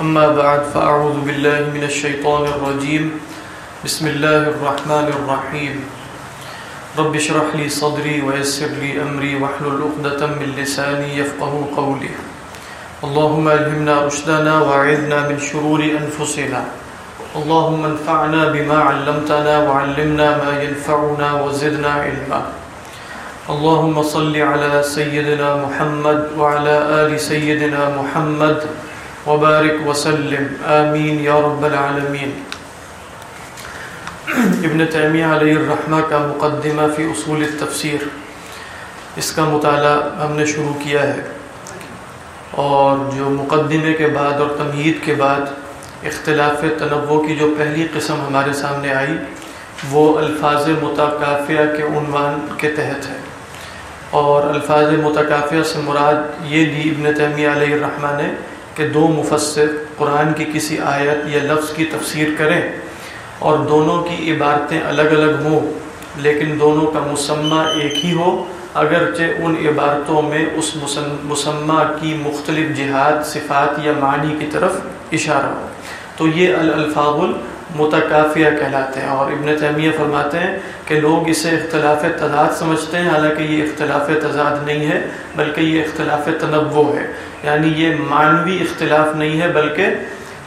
أما بعد، فأعوذ بالله من الشيطان الرجيم. بسم الله الرحمن الرحيم. رب اشرح لي صدري ويسر لي أمري واحلل عقدة من لساني يفقه قولي. اللهم ألهمنا رشدنا وأعذنا من شرور أنفسنا. اللهم انفعنا بما علمتنا وعلمنا ما ينفعنا وزدنا علما. اللهم صل على سيدنا محمد وعلى آل سيدنا محمد وبارك وسلم. آمین یا رب العالمین ابن تیمیہ علیہ الرحمہ کا مقدمہ فی اصول التفسیر. اس کا مطالعہ ہم نے شروع کیا ہے. اور جو مقدمے کے بعد اور تمہید کے بعد اختلاف تنوع کی جو پہلی قسم ہمارے سامنے آئی، وہ الفاظ متکافیہ کے عنوان کے تحت ہے. اور الفاظ متکافیہ سے مراد یہ دی ابن تیمیہ علیہ الرحمٰ نے کہ دو مفسر قرآن کی کسی آیت یا لفظ کی تفسیر کریں اور دونوں کی عبارتیں الگ الگ ہوں، لیکن دونوں کا مسمہ ایک ہی ہو، اگرچہ ان عبارتوں میں اس مسمہ کی مختلف جہاد، صفات یا معنی کی طرف اشارہ ہو۔ تو یہ الفاظ المتکافیہ کہلاتے ہیں اور ابن تیمیہ فرماتے ہیں کہ لوگ اسے اختلاف تضاد سمجھتے ہیں، حالانکہ یہ اختلاف تضاد نہیں ہے، بلکہ یہ اختلاف تنوع ہے۔ یعنی یہ معنوی اختلاف نہیں ہے، بلکہ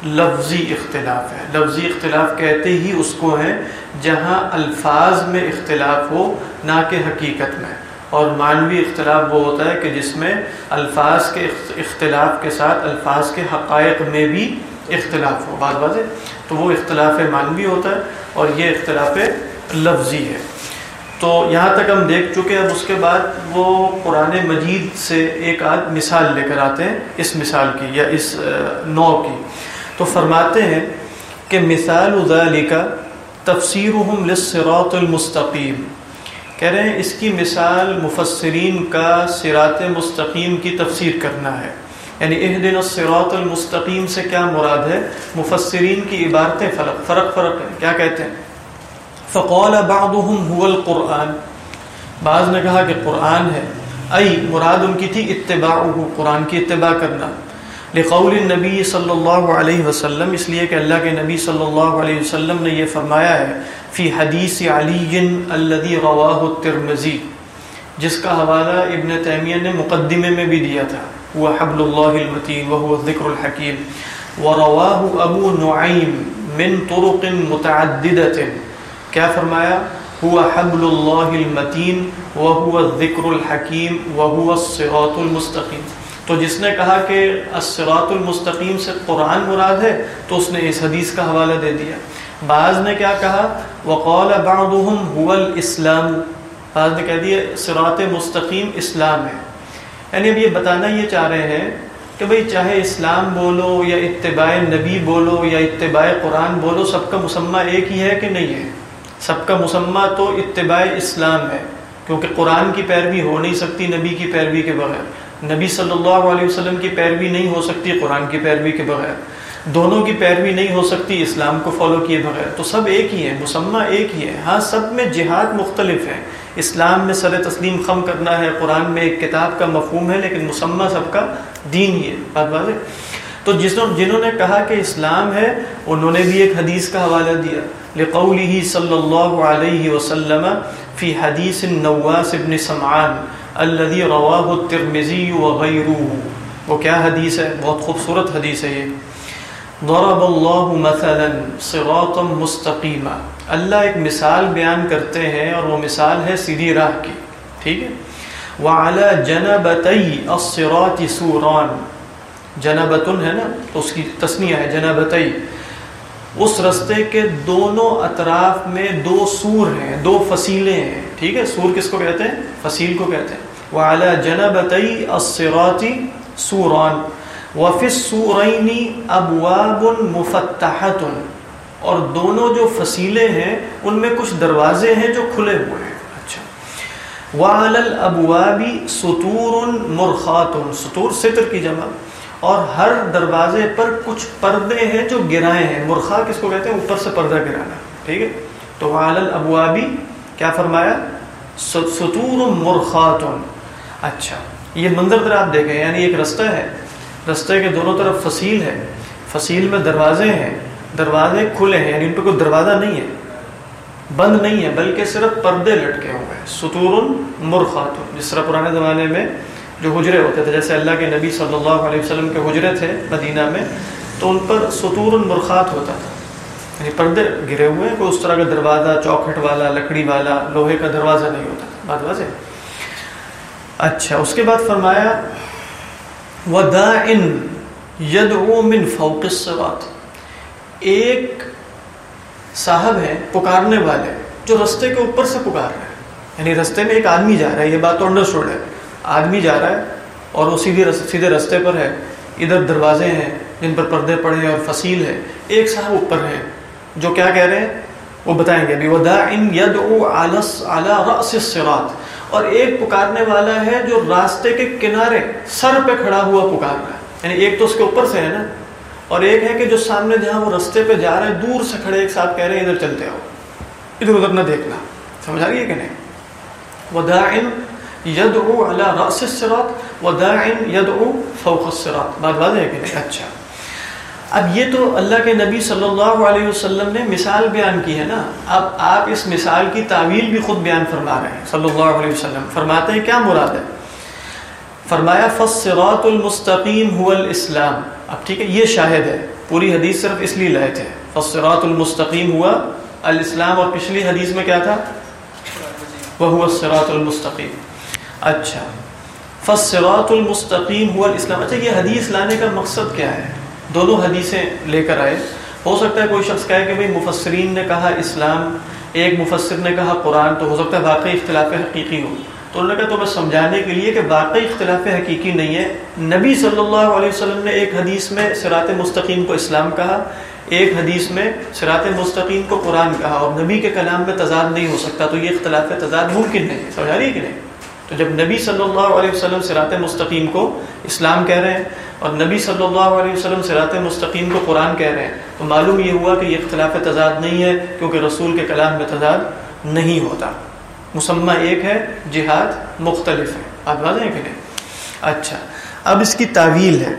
لفظی اختلاف ہے۔ لفظی اختلاف کہتے ہی اس کو ہیں جہاں الفاظ میں اختلاف ہو، نہ کہ حقیقت میں۔ اور معنوی اختلاف وہ ہوتا ہے کہ جس میں الفاظ کے اختلاف کے ساتھ الفاظ کے حقائق میں بھی اختلاف ہو۔ بات بات ہے تو وہ اختلاف معنوی ہوتا ہے اور یہ اختلاف لفظی ہے۔ تو یہاں تک ہم دیکھ چکے اب اس کے بعد وہ قرآن مجید سے ایک آدھ مثال لے کر آتے ہیں، اس مثال کی یا اس نو کی۔ تو فرماتے ہیں کہ مثال ادالی کا تفسیر للصراط المستقیم۔ کہہ رہے ہیں، اس کی مثال مفسرین کا سرات مستقیم کی تفسیر کرنا ہے۔ یعنی اہدن الصراط المستقیم سے کیا مراد ہے؟ مفسرین کی عبارتیں فرق فرق فرق ہیں، کیا کہتے ہیں؟ فقول بعضهم هو القرآن۔ بعض نے کہا کہ قرآن ہے۔ ای، مراد ان کی تھی اتباع قرآن کی اتباع کرنا۔ لقول النبی صلی اللہ علیہ وسلم، اس لیے کہ اللہ کے نبی صلی اللہ علیہ وسلم نے یہ فرمایا ہے، فی حدیث علی الذي رواہ الترمزی جس کا حوالہ ابن تیمیہ نے مقدمے میں بھی دیا تھا۔ وہ حبل اللہ المتین وهو الذکر الحکیم ورواہ ابو نعیم من طرق متعددت کیا فرمایا؟ ہوا حبل اللہ المتین وهو الذکر الحکیم وهو الصراط المستقیم تو جس نے کہا کہ الصراط المستقیم سے قرآن مراد ہے، تو اس نے اس حدیث کا حوالہ دے دیا۔ بعض نے کیا کہا؟ وقال بعضهم هو الاسلام۔ بعض نے کہہ دیا، صراط مستقیم اسلام ہے۔ یعنی اب یہ بتانا یہ چاہ رہے ہیں کہ بھئی چاہے اسلام بولو یا اتباع نبی بولو یا اتباع قرآن بولو، سب کا مسمہ ایک ہی ہے کہ نہیں ہے؟ سب کا مسمہ تو اتباع اسلام ہے، کیونکہ قرآن کی پیروی ہو نہیں سکتی نبی کی پیروی کے بغیر۔ نبی صلی اللہ علیہ وسلم کی پیروی نہیں ہو سکتی قرآن کی پیروی کے بغیر۔ دونوں کی پیروی نہیں ہو سکتی اسلام کو فالو کیے بغیر۔ تو سب ایک ہی ہے مسمہ ایک ہی ہے ہاں سب میں جہاد مختلف ہے۔ اسلام میں سر تسلیم خم کرنا ہے، قرآن میں ایک کتاب کا مفہوم ہے، لیکن مسمہ سب کا دین ہی ہے۔ بات بات ہے تو جس جنہوں نے کہا کہ اسلام ہے، انہوں نے بھی ایک حدیث کا حوالہ دیا۔ لقوله صلی اللہ علیہ وسلم فی حدیث النواس ابن سمعان الذي رواه الترمذي وغيره وہ کیا حدیث ہے؟ بہت خوبصورت حدیث ہے یہ۔ ضرب اللہ مثلا صراطا مستقیما۔ اللہ ایک مثال بیان کرتے ہیں اور وہ مثال ہے سیدھی راہ کی، ٹھیک ہے؟ وعلى جنبتي الصراط سوران، جنبتن ہے نا؟ تو اس کی تسنیہ ہے جنبتئی اس رستے کے دونوں اطراف میں دو سور ہیں، دو فصیلیں ہیں، ٹھیک ہے؟ سور کس کو کہتے ہیں؟ فصیل کو کہتے ہیں۔ وعلى جنبتي الصراط سوران۔ وفي السورين ابواب مفتحه اور دونوں جو فصیلیں ہیں، ان میں کچھ دروازے ہیں جو کھلے ہوئے ہیں۔ اچھا۔ وعلى الابواب سطور مرخات۔ سطور ستر کی جمع۔ اور ہر دروازے پر کچھ پردے ہیں جو گرائے ہیں۔ مرخا کس کو کہتے ہیں؟ اوپر سے پردہ گرانا۔ ٹھیک ہے؟ تو وعلى الابواب کیا فرمایا؟ سطور مرخات۔ اچھا۔ یہ منظر در آپ دیکھیں۔ یعنی ایک رستہ ہے۔ رستے کے دونوں طرف فصیل ہے۔ فصیل میں دروازے ہیں۔ دروازے کھلے ہیں یعنی ان پہ کوئی دروازہ نہیں ہے۔ بند نہیں ہے، بلکہ صرف پردے لٹکے ہوئے ہیں۔ ستور مرخات۔ جس طرح پرانے زمانے میں جو حجرے ہوتے تھے، جیسے اللہ کے نبی صلی اللہ علیہ وسلم کے حجرے تھے مدینہ میں، تو ان پر ستور مرخات ہوتا تھا۔ یعنی پردے گرے ہوئے ہیں، کوئی اس طرح کا دروازہ، چوکھٹ والا، لکڑی والا، لوہے کا دروازہ نہیں ہوتا بات واضح اچھا اس کے بعد فرمایا، وَدَاعٍ يَدْعُو مِن فَوْقِ الصِّرَاطِ ایک صاحب ہیں پکارنے والے، جو رستے کے اوپر سے پکار رہے ہیں۔ یعنی رستے میں ایک آدمی جا رہا ہے، یہ بات تو انڈرسٹوڈ ہے۔ آدمی جا رہا ہے اور وہ سیدھے سیدھے رستے پر ہے۔ ادھر دروازے ہیں جن پر پردے پڑے ہیں اور فصیل ہے۔ ایک صاحب اوپر ہے جو کیا کہہ رہے ہیں؟ وہ بتائیں گے ابھی وداعن يدعو على رأس الصراط اور ایک پکارنے والا ہے جو راستے کے کنارے سر پہ کھڑا ہوا پکار رہا ہے۔ یعنی ایک تو اس کے اوپر سے ہے نا۔ اور ایک ہے کہ جو سامنے جہاں وہ رستے پہ جا رہے ہیں دور سے کھڑے ایک ساتھ کہہ رہے ہیں، ادھر چلتے ہو۔ ادھر ادھر نہ دیکھنا۔ سمجھ آ رہی ہے کہ نہیں؟ وداعن يدعو على رأس الصراط وداعن يدعو فوق الصراط۔ بات واضح ہے کہ نہیں؟ اچھا۔ اب یہ تو اللہ کے نبی صلی اللہ علیہ وسلم نے مثال بیان کی ہے نا۔ اب آپ اس مثال کی تعویل بھی خود بیان فرما رہے ہیں۔ صلی اللہ علیہ وسلم فرماتے ہیں، کیا مراد ہے؟ فرمایا فصراط المستقیم هو الاسلام اب ٹھیک ہے، یہ شاہد ہے۔ پوری حدیث صرف اس لیے لائے تھے فصراط المستقیم ہوا، الاسلام، اور پچھلی حدیث میں کیا تھا؟ وہ ہوا الصراط المستقیم۔ اچھا۔ فصراط المستقیم ہوا الاسلام۔ اچھا یہ حدیث لانے کا مقصد کیا ہے؟ دونوں حدیثیں لے کر آئے۔ ہو سکتا ہے کوئی شخص کہے کہ بھئی مفسرین نے کہا اسلام، ایک مفسر نے کہا قرآن، تو ہو سکتا ہے واقعی اختلاف حقیقی ہو۔ تو انہوں نے کہا تو سمجھانے کے لیے کہ واقعی اختلاف حقیقی نہیں ہے۔ نبی صلی اللہ علیہ وسلم نے ایک حدیث میں سرات مستقیم کو اسلام کہا، ایک حدیث میں سرات مستقیم کو قرآن کہا۔ اور نبی کے کلام میں تضاد نہیں ہو سکتا، تو یہ اختلاف تضاد ممکن نہیں سمجھا رہی کہ نہیں؟ تو جب نبی صلی اللہ علیہ وسلم سرات مستقیم کو اسلام کہہ رہے ہیں اور نبی صلی اللہ علیہ وسلم سرات مستقیم کو قرآن کہہ رہے ہیں، تو معلوم یہ ہوا کہ یہ اختلاف تضاد نہیں ہے، کیونکہ رسول کے کلام میں تضاد نہیں ہوتا۔ مسمہ ایک ہے، جہاد مختلف ہے۔ آپ واضح ہیں کہ نہیں؟ اچھا۔ اب اس کی تعویل ہے۔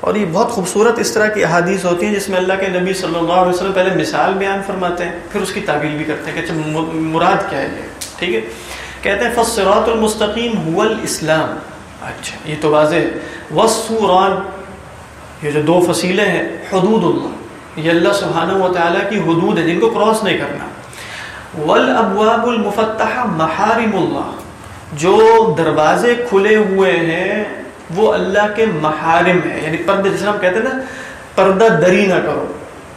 اور یہ بہت خوبصورت اس طرح کی احادیث ہوتی ہیں جس میں اللہ کے نبی صلی اللہ علیہ وسلم پہلے مثال بیان فرماتے ہیں، پھر اس کی تعویل بھی کرتے ہیں کہ اچھا مراد کیا ہے یہ؟ ٹھیک ہے؟ کہتے ہیں فصراط المستقیم هو الاسلام۔ اچھا یہ تو واضح وسوران یہ جو دو فصیلیں ہیں، حدود اللہ۔ یہ اللہ سبحانہ و تعالیٰ کی حدود ہے جن کو کراس نہیں کرنا۔ والابواب المفتحہ محارم اللہ۔ جو دروازے کھلے ہوئے ہیں، وہ اللہ کے محارم ہیں۔ یعنی پردہ جس ہم کہتے ہیں نا، پردہ دری نہ کرو۔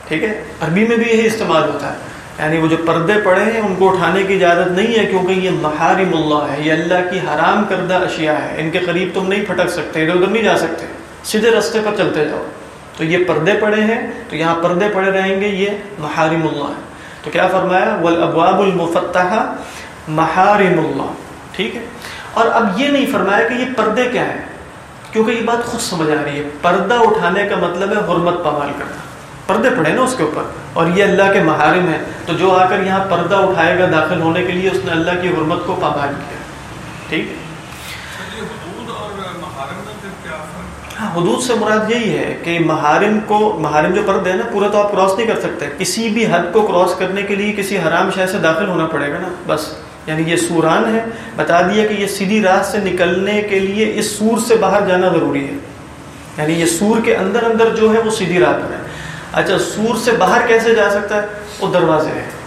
ٹھیک ہے؟ عربی میں بھی یہی استعمال ہوتا ہے۔ یعنی وہ جو پردے پڑے ہیں، ان کو اٹھانے کی اجازت نہیں ہے، کیونکہ یہ محارم اللہ ہے۔ یہ اللہ کی حرام کردہ اشیاء ہے ان کے قریب تم نہیں پھٹک سکتے ادھر ادھر نہیں جا سکتے۔ سیدھے رستے پر چلتے جاؤ۔ تو یہ پردے پڑے ہیں، تو یہاں پردے پڑے رہیں گے، یہ محارم اللہ ہے۔ تو کیا فرمایا؟ والابواب المفتحہ محارم اللہ ٹھیک ہے؟ اور اب یہ نہیں فرمایا کہ یہ پردے کیا ہیں؟ کیونکہ یہ بات خود سمجھ آ رہی ہے۔ پردہ اٹھانے کا مطلب ہے حرمت پامال کرنا۔ پردے پڑے نا اس کے اوپر۔ اور یہ اللہ کے محارم ہے تو جو آ کر یہاں پردہ اٹھائے گا داخل ہونے کے لیے اس نے اللہ کی حرمت کو پابند کیا۔ ٹھیک ہے؟ ہاں حدود سے مراد یہی ہے کہ محارم کو، محارم جو پردے ہیں نا، پورا تو آپ کراس نہیں کر سکتے۔ کسی بھی حد کو کراس کرنے کے لیے کسی حرام شہر سے داخل ہونا پڑے گا نا، بس۔ یعنی یہ سوران ہے۔ بتا دیا کہ یہ سیدھی راہ سے نکلنے کے لیے اس سور سے باہر جانا ضروری ہے۔ یعنی یہ سور کے اندر اندر جو ہے وہ سیدھی راہ پر ہے۔ اچھا سور سے باہر کیسے جا سکتا ہے؟ وہ دروازے ہیں۔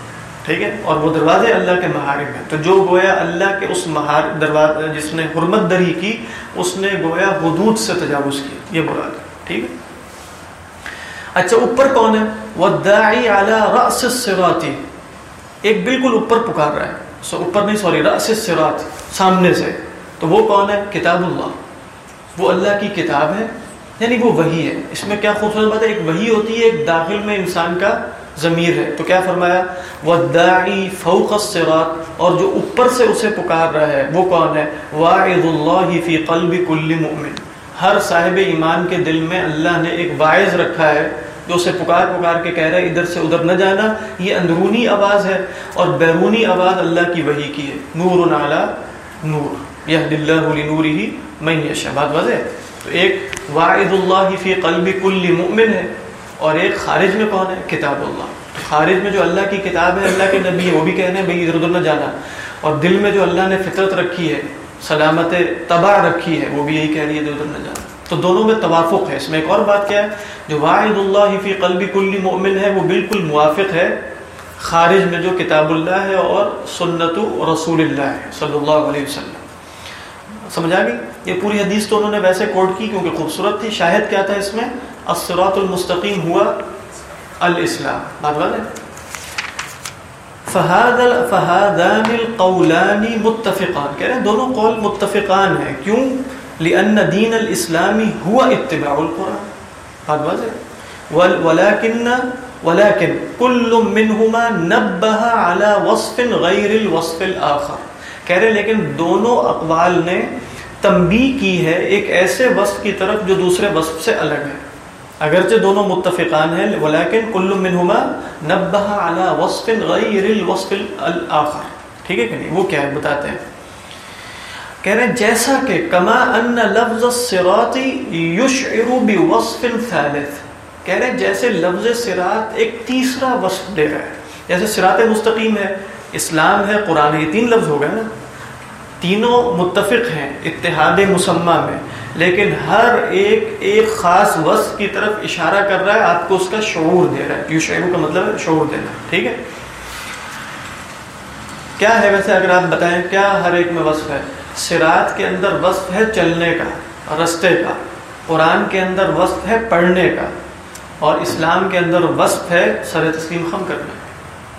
ٹھیک ہے؟ اور وہ دروازے اللہ کے محارم ہیں۔ تو جو گویا اللہ کے اس مہار دروازے جس نے حرمت دری کی، اس نے گویا حدود سے تجاوز کی۔ یہ مراد ہے۔ ٹھیک ہے؟ اچھا اوپر کون ہے؟ والداعی علی رأس الصراط۔ ایک بالکل اوپر پکار رہا ہے۔ سو اوپر نہیں سوری رأس الصراط، سامنے سے۔ تو وہ کون ہے؟ کتاب اللہ۔ وہ اللہ کی کتاب ہے یعنی وہ وہی ہے۔ اس میں کیا خوبصورت بات ہے؟ ایک وہی ہوتی ہے، ایک داخل میں انسان کا ضمیر ہے۔ تو کیا فرمایا؟ والداعی فوق الصراط۔ اور جو اوپر سے اسے پکار رہا ہے، وہ کون ہے؟ واعظ اللہ فی قلب کل مؤمن۔ ہر صاحب ایمان کے دل میں اللہ نے ایک واعظ رکھا ہے، جو اسے پکار پکار کے کہہ رہا ہے، ادھر سے ادھر نہ جانا، یہ اندرونی آواز ہے۔ اور بیرونی آواز اللہ کی وحی کی ہے۔ نور علی نور۔ یہ یہد اللہ لنورہ من یشاء۔ بات واضح تو ایک واحد اللہ فی قلب کل مؤمن ہے۔ اور ایک خارج میں کون ہے؟ کتاب اللہ. خارج میں جو اللہ کی کتاب ہے، اللہ کے نبی ہے وہ بھی کہنے ہیں، بھائی ادھر ادھر نہ جانا. اور دل میں جو اللہ نے فطرت رکھی ہے، سلامت تباہ رکھی ہے، وہ بھی یہی کہہ رہی ہے، ادھر ادھر نہ جانا. تو دونوں میں توافق ہے. اس میں ایک اور بات کیا ہے؟ جو واحد اللہ فی قلب کل مؤمن ہے، وہ بالکل موافق ہے. خارج میں جو کتاب اللہ ہے اور سنت رسول اللہ ہے، صلی اللہ علیہ وسلم. سمجھا گئی؟ یہ پوری حدیث تو انہوں نے ویسے کوٹ کی کیونکہ خوبصورت تھی. شاہد کیا تھا اس میں؟ الصراط المستقیم ہوا الاسلام. بات بات ہے؟ فہاد فہادان القولان متفقان. کہہ رہے ہیں دونوں قول متفقان ہیں. کیوں؟ لأن دین الاسلامی ہوا اتباع القرآن. بات بات ہے؟ ولكن ولكن كل منهما نبه على وصف غیر الوصف الاخر. کہہ رہے لیکن دونوں اقوال نے تنبیہ کی ہے ایک ایسے وصف کی طرف جو دوسرے وصف سے الگ ہے۔ اگرچہ دونوں متفقان ہیں، ولیکن کل منہما نبہ علی وصف غیر الوصف الاخر۔ ٹھیک ہے کہ نہیں؟ وہ کیا ہے؟ بتاتے ہیں۔ کہہ رہے ہیں، جیسا کہ کما ان لفظ الصراط یشعر بوصف ثالث۔ کہہ رہے ہیں، جیسے لفظ صراط ایک تیسرا وصف دے رہا ہے۔ جیسے صراط مستقیم ہے، اسلام ہے، قرآن یہ تین لفظ ہو گئے نا۔ تینوں متفق ہیں اتحاد مسمہ میں، لیکن ہر ایک ایک خاص وصف کی طرف اشارہ کر رہا ہے، آپ کو اس کا شعور دے رہا ہے، یو شعور کا مطلب ہے شعور دینا ٹھیک ہے؟ کیا ہے ویسے اگر آپ بتائیں، کیا ہر ایک میں وصف ہے؟ سرات کے اندر وصف ہے چلنے کا، رستے کا، قرآن کے اندر وصف ہے پڑھنے کا، اور اسلام کے اندر وصف ہے سر تسلیم خم کرنے کا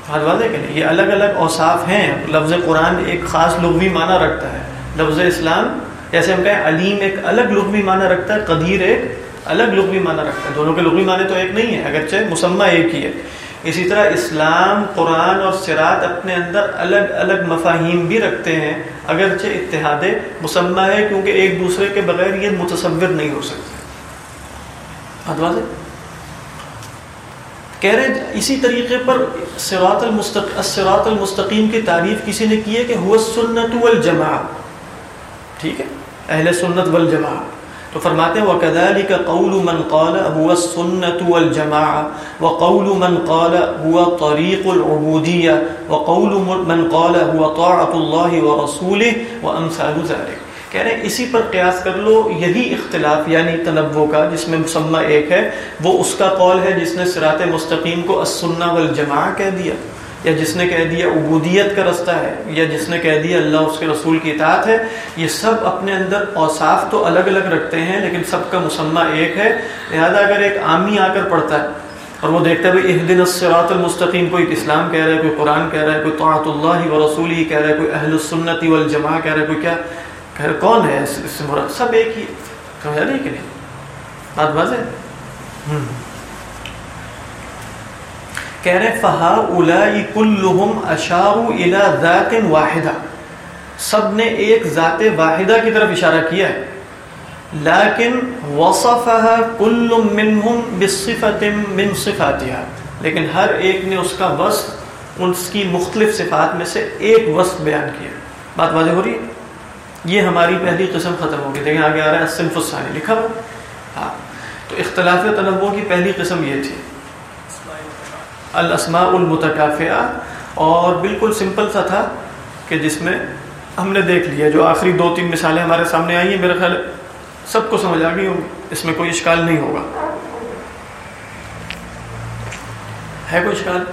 بات واضح کہ نہیں، یہ الگ الگ اوصاف ہیں۔ لفظ قرآن ایک خاص لغوی معنی رکھتا ہے۔ لفظ اسلام جیسے ہم کہیں علیم ایک الگ لغوی معنی رکھتا ہے، قدیر ایک الگ لغوی معنی رکھتا ہے۔ دونوں کے لغوی معنی تو ایک نہیں ہے اگرچہ مسمہ ایک ہی ہے۔ اسی طرح اسلام، قرآن اور سرات اپنے اندر الگ الگ مفاہیم بھی رکھتے ہیں۔ اگرچہ اتحاد مسمہ ہے، کیونکہ ایک دوسرے کے بغیر یہ متصور نہیں ہو سکتے۔ بات واضح کہہ رہے اسی طریقے پر سرات المستق سرات المستقیم کی تعریف کسی نے کی ہے کہ ہوا سنت والجماع۔ ٹھیک ہے؟ اہل سنت والجماع۔ تو فرماتے ہیں، وَكَذَلِكَ قَوْلُ مَنْ قَالَ هُوَ السُنَّةُ وَالْجَمَاعَ، وَقَوْلُ مَنْ قَالَ هُوَ طَرِيقُ الْعُبُودِيَّةِ، وَقَوْلُ مَنْ قَالَ هُوَ طَاعَةُ اللَّهِ وَرَسُولِهِ، وَأَمْثَالُ ذَلِكَ۔ کہہ رہے ہیں، اسی پر قیاس کر لو، یہی اختلاف یعنی تنوع کا، جس میں مسمہ ایک ہے، وہ اس کا قول ہے جس نے سرات مستقیم کو السنہ والجماع کہہ دیا، یا جس نے کہہ دیا عبودیت کا رستہ ہے، یا جس نے کہہ دیا اللہ اس کے رسول کی اطاعت ہے، یہ سب اپنے اندر اوصاف تو الگ الگ رکھتے ہیں، لیکن سب کا مسمہ ایک ہے۔ لہذا اگر ایک عامی آ کر پڑھتا ہے اور وہ دیکھتا ہے بھائی اہ دن الصراط المستقیم، کوئی اسلام کہہ رہا ہے، کوئی قرآن کہہ رہا ہے، کوئی طاعت اللہ و رسول ہی کہہ رہا ہے، کوئی اہل السنتی والجماع کہہ رہا ہے، کوئی کیا؟ کہ کون ہے؟ اس سے مراد سب ایک ہی سمجھا نہیں کہ نہیں؟ بات واضح کہہ رہے فہا اولائی کلہم اشارو الى ذات واحدہ سب نے ایک ذات واحدہ کی طرف اشارہ کیا ہے۔ لیکن وصفها کل منہم بصفت من صفاتها۔ لیکن ہر ایک نے اس کا وصف، اس کی مختلف صفات میں سے ایک وصف بیان کیا۔ بات واضح ہو رہی ہے؟ یہ ہماری پہلی قسم ختم ہوگی لیکن آگے آ رہا ہے صنف الثانی، لکھا ہوا؟ ہاں۔ تو اختلاف تنوع کی پہلی قسم یہ تھی۔ الاسماء المتکافعہ اور بالکل سمپل سا تھا کہ جس میں ہم نے دیکھ لیا، جو آخری دو تین مثالیں ہمارے سامنے آئی ہیں میرا خیال سب کو سمجھ آ گئی اس میں کوئی اشکال نہیں ہوگا۔ ہے کوئی اشکال؟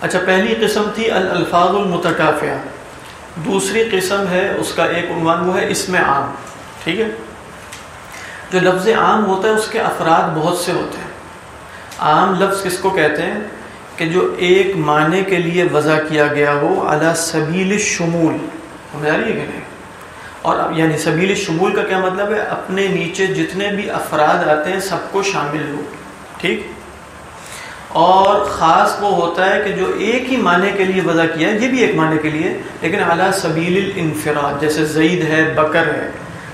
اچھا پہلی قسم تھی الفاظ المتکافیہ۔ دوسری قسم ہے، اس کا ایک عنوان وہ ہے اس میں عام، ٹھیک ہے؟ جو لفظ عام ہوتا ہے، اس کے افراد بہت سے ہوتے ہیں۔ عام لفظ کس کو کہتے ہیں؟ کہ جو ایک معنی کے لیے وضع کیا گیا ہو اعلیٰ سبیل شمول سمجھا رہی ہے کہ نہیں؟ اور یعنی سبیل شمول کا کیا مطلب ہے؟ اپنے نیچے جتنے بھی افراد آتے ہیں، سب کو شامل ہو، ٹھیک؟ اور خاص وہ ہوتا ہے کہ جو ایک ہی معنی کے لیے وضع کیا ہے، یہ بھی ایک معنی کے لیے، لیکن اعلیٰ سبیل الانفراد، جیسے زید ہے، بکر ہے۔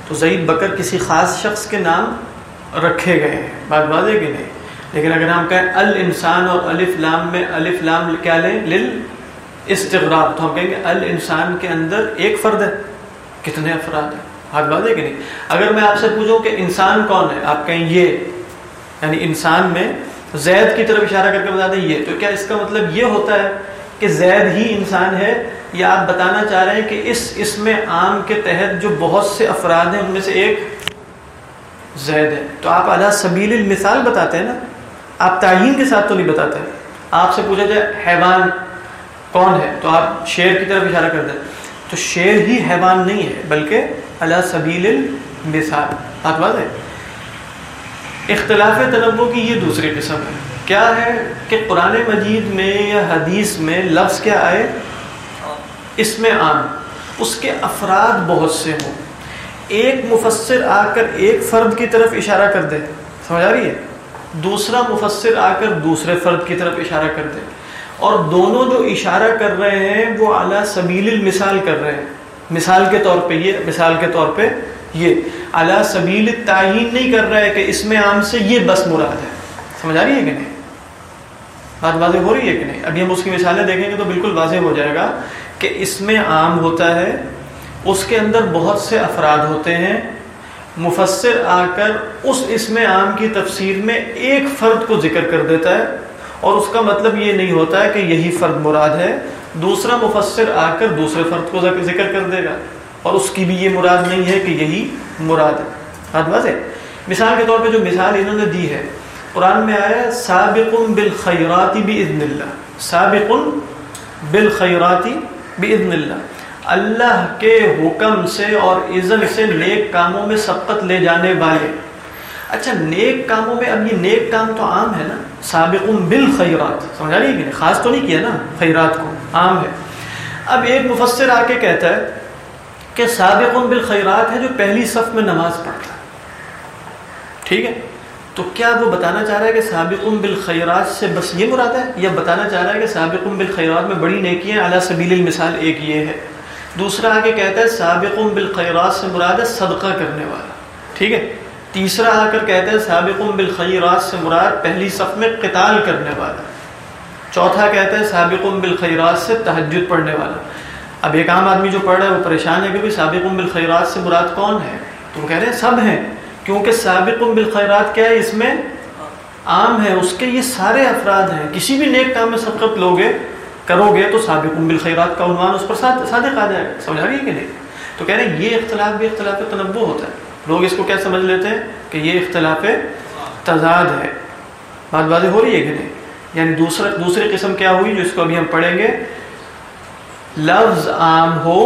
تو زید، بکر کسی خاص شخص کے نام رکھے گئے ہیں۔ بات واضح کہ نہیں؟ لیکن اگر ہم کہیں ال انسان اور الف لام میں، الف لام کیا لیں؟ لل استغراب تو ہم کہیں گے ال انسان کے اندر ایک فرد ہے۔ کتنے افراد ہیں؟ بات ہے کہ نہیں؟ اگر میں آپ سے پوچھوں کہ انسان کون ہے، آپ کہیں یہ یعنی انسان میں زید کی طرف اشارہ کر کے بتا دیں یہ تو کیا اس کا مطلب یہ ہوتا ہے کہ زید ہی انسان ہے؟ یا آپ بتانا چاہ رہے ہیں کہ اس اسم عام کے تحت جو بہت سے افراد ہیں، ان میں سے ایک زید ہے۔ تو آپ اعلیٰ سبیل المثال بتاتے ہیں نا؟ آپ تعین کے ساتھ تو نہیں بتاتے آپ سے پوچھا جائے، حیوان کون ہے؟ تو آپ شیر کی طرف اشارہ کر دیں۔ تو شیر ہی حیوان نہیں ہے، بلکہ اللہ سبیل المثال۔ بات بات ہے؟ اختلاف تنوع کی یہ دوسری قسم ہے۔ کیا ہے کہ قرآن مجید میں یا حدیث میں لفظ کیا آئے؟ اس میں عام۔ اس کے افراد بہت سے ہوں۔ ایک مفسر آ کر ایک فرد کی طرف اشارہ کر دے۔ سمجھ آ رہی ہے؟ دوسرا مفسر آ کر دوسرے فرد کی طرف اشارہ کر دے۔ اور دونوں جو اشارہ کر رہے ہیں، وہ اعلیٰ سبیل المثال کر رہے ہیں۔ مثال کے طور پہ یہ، مثال کے طور پہ یہ۔ اعلیٰ سبیل تعین نہیں کر رہا ہے کہ اس میں عام سے یہ بس مراد ہے۔ سمجھ آ رہی ہے کہ نہیں؟ بات واضح ہو رہی ہے کہ نہیں؟ ابھی ہم اس کی مثالیں دیکھیں گے تو بالکل واضح ہو جائے گا کہ اس میں عام ہوتا ہے، اس کے اندر بہت سے افراد ہوتے ہیں۔ مفسر آ کر اس اسم عام کی تفسیر میں ایک فرد کو ذکر کر دیتا ہے اور اس کا مطلب یہ نہیں ہوتا ہے کہ یہی فرد مراد ہے۔ دوسرا مفسر آ کر دوسرے فرد کو ذکر کر دے گا۔ اور اس کی بھی یہ مراد نہیں ہے کہ یہی مراد ہے۔ بات واضح مثال کے طور پہ جو مثال انہوں نے دی ہے، قرآن میں آیا سابق بالخیراتی باذن اللہ سابق بالخیراتی باذن اللہ اللہ کے حکم سے اور اذن سے نیک کاموں میں سبقت لے جانے والے۔ اچھا نیک کاموں میں اب یہ نیک کام تو عام ہے نا؟ سابق بالخیرات۔ سمجھا رہی ہے کہ خاص تو نہیں کیا نا؟ خیرات کو۔ عام ہے۔ اب ایک مفسر آ کے کہتا ہے کہ سابق بالخیرات ہے جو پہلی صف میں نماز پڑھتا ہے۔ ٹھیک ہے؟ تو کیا وہ بتانا چاہ رہا ہے کہ سابق بالخیرات سے بس یہ مراد ہے یا بتانا چاہ رہا ہے کہ سابق بالخیرات میں بڑی نیکیاں اعلیٰ سبیل المثال ایک یہ ہے۔ دوسرا آگے کہتا ہے سابق بالخیرات سے مراد ہے صدقہ کرنے والا۔ ٹھیک ہے؟ تیسرا آ کر کہتا ہے سابق بالخیرات سے مراد پہلی صف میں قتال کرنے والا۔ چوتھا کہتا ہے سابق بالخیرات سے تہجد پڑھنے والا۔ اب ایک عام آدمی جو پڑھ رہا ہے وہ پریشان ہے کہ سابق بالخیرات سے مراد کون ہے؟ تو وہ کہہ رہے ہیں سب ہیں، کیونکہ سابق بالخیرات کیا ہے؟ اس میں عام ہے، اس کے یہ سارے افراد ہیں۔ کسی بھی نیک کام میں سبقت لوگے کرو گے تو سابق بالخیرات کا عنوان اس پر صادق آ جائے۔ گا سمجھا رہی ہے کہ نہیں؟ تو کہہ رہے ہیں یہ اختلاف بھی اختلاف تنوع ہوتا ہے۔ لوگ اس کو کیا سمجھ لیتے ہیں؟ کہ یہ اختلاف تضاد ہے۔ بات واضح ہو رہی ہے کہ نہیں؟ یعنی دوسرا، دوسری قسم کیا ہوئی جو اس کو ابھی ہم پڑھیں گے؟ لفظ عام ہو،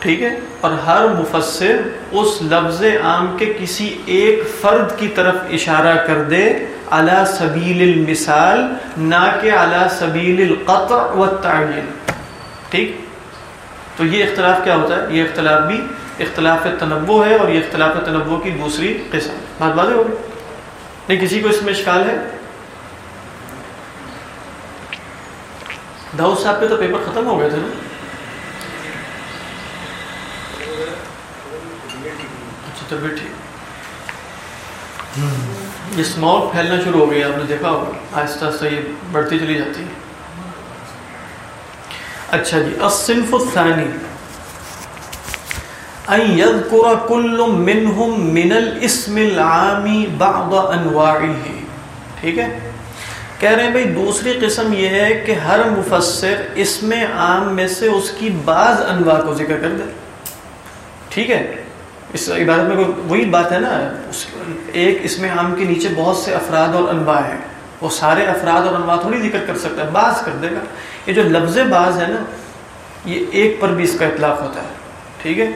ٹھیک ہے، اور ہر مفسر اس لفظ عام کے کسی ایک فرد کی طرف اشارہ کر دے اعلیٰ سبیل المثال، نہ کہ اعلیٰ سبیل القطع و تعین ٹھیک؟ تو یہ اختلاف کیا ہوتا ہے؟ یہ اختلاف بھی اختلاف تنوع ہے اور یہ اختلاف تنوع کی دوسری قسم۔ بات بازی ہوگی نہیں، کسی کو اس میں اشکال ہے؟ داؤد صاحب کے تو پیپر ختم ہو گئے تھے نا؟ اچھا طبیعت ٹھیک یہ اسماؤٹ پھیلنا شروع ہو گئی آپ نے دیکھا ہوگا۔ آہستہ آہستہ یہ بڑھتی چلی جاتی ہے اچھا جی الصنف الثانی۔ ان یذکر کل منہم من الاسم العامی بعض انواعه۔ ٹھیک ہے؟ کہہ رہے ہیں بھئی دوسری قسم یہ ہے کہ ہر مفسر اسم عام میں سے اس کی بعض انواع کو ذکر کر دے۔ ٹھیک ہے؟ اس عبادت میں وہی بات ہے نا ایک اسم عام کے نیچے بہت سے افراد اور انواع ہیں۔ وہ سارے افراد اور انواع تھوڑی ذکر کر سکتا ہے، بعض کر دے گا۔ یہ جو لفظ بعض ہے نا، یہ ایک پر بھی اس کا اطلاق ہوتا ہے، ٹھیک ہے؟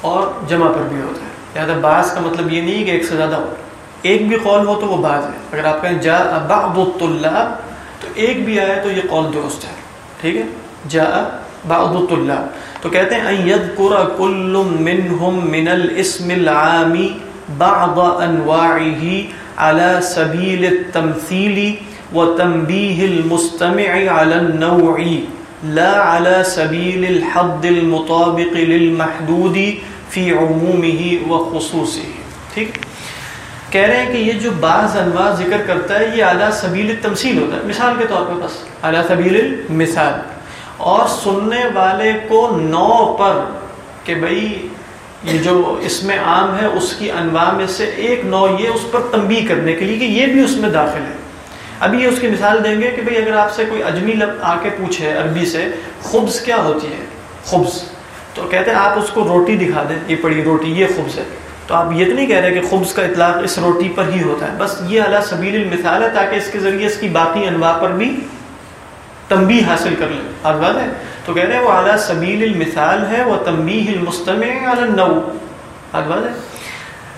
اور جمع پر بھی ہوتا ہے۔ لہٰذا بعض کا مطلب یہ نہیں کہ ایک سے زیادہ ہو۔ ایک بھی قول ہو تو وہ بعض ہے۔ اگر آپ کہیں جا بعض الطلاب، تو ایک بھی آئے تو یہ قول درست ہے۔ ٹھیک ہے؟ جا بعض الطلاب۔ تو کہتے ہیں ان یذکر کل منہم من الاسم العامی بعض انواعه على سبیل التمثیل وتنبیه المستمع على النوع لا على سبیل الحد المطابق للمحدود فی عمومه و ٹھیک؟ کہہ رہے ہیں کہ یہ جو بعض انواع ذکر کرتا ہے، یہ اعلیٰ سبیل تمثیل ہوتا ہے۔ مثال کے طور پہ بس اعلیٰ سبیل مثال اور سننے والے کو نو پر کہ بھائی یہ جو اس میں عام ہے، اس کی انواع میں سے ایک نو یہ اس پر تنبیہ کرنے کے لیے کہ یہ بھی اس میں داخل ہے۔ ابھی یہ اس کی مثال دیں گے کہ بھائی اگر آپ سے کوئی اجمی لب آ کے پوچھے عربی سے، خبز کیا ہوتی ہے؟ خبز۔ تو کہتے ہیں آپ اس کو روٹی دکھا دیں، یہ پڑی روٹی، یہ خبز ہے۔ تو آپ یہ تو نہیں کہہ رہے کہ خبز کا اطلاق اس روٹی پر ہی ہوتا ہے، بس یہ اعلیٰ سبیل المثال ہے تاکہ اس کے ذریعے اس کی باقی انواع پر بھی تنبی حاصل کر لیں۔ اور بات ہے؟ تو کہہ رہے ہیں وہ اعلیٰ سبیل المثال ہے، وہ تمبی المستمع علی النو اور بات ہے؟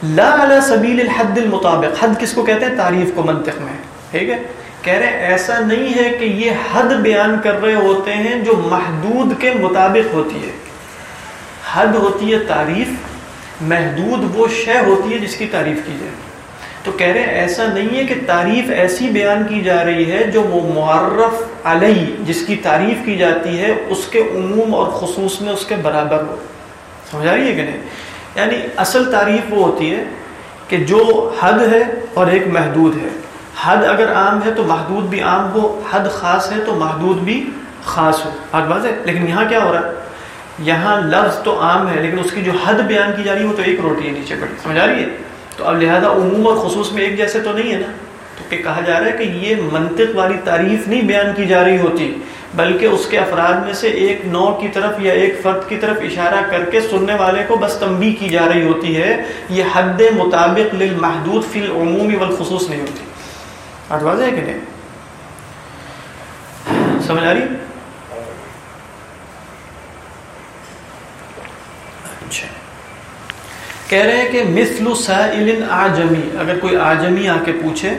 لا اعلیٰ سبیل الحد المطابق۔ حد کس کو کہتے ہیں؟ تعریف کو، منطق میں۔ ٹھیک ہے؟ کہہ رہے ہیں ایسا نہیں ہے کہ یہ حد بیان کر رہے ہوتے ہیں جو محدود کے مطابق ہوتی ہے۔ حد ہوتی ہے تعریف، محدود وہ شے ہوتی ہے جس کی تعریف کی جائے۔ تو کہہ رہے ہیں، ایسا نہیں ہے کہ تعریف ایسی بیان کی جا رہی ہے جو وہ معرف علیہ جس کی تعریف کی جاتی ہے، اس کے عموم اور خصوص میں اس کے برابر ہو۔ سمجھا رہی ہے کہ نہیں؟ یعنی اصل تعریف وہ ہوتی ہے کہ جو حد ہے اور ایک محدود ہے۔ حد اگر عام ہے تو محدود بھی عام ہو، حد خاص ہے تو محدود بھی خاص ہو۔ حد بات ہے؟ لیکن یہاں کیا ہو رہا ہے؟ یہاں لفظ تو عام ہے، لیکن اس کی جو حد بیان کی جا رہی ہے وہ تو ایک روٹی ہے نیچے پڑی۔ سمجھا رہی ہے تو اب لہذا عموم اور خصوص میں ایک جیسے تو نہیں ہے نا؟ تو کہ کہا جا رہا ہے کہ یہ منطق والی تعریف نہیں بیان کی جا رہی ہوتی، بلکہ اس کے افراد میں سے ایک نو کی طرف یا ایک فرد کی طرف اشارہ کر کے سننے والے کو بس تنبیہ کی جا رہی ہوتی ہے۔ یہ حد مطابق للمحدود فی العمومی والخصوص نہیں ہوتی۔ آج واضح ہے کہ نہیں؟ سمجھ آ رہی اچھا کہہ رہے ہیں کہ مثل سائل آجمی اگر کوئی آجمی آ کے پوچھے،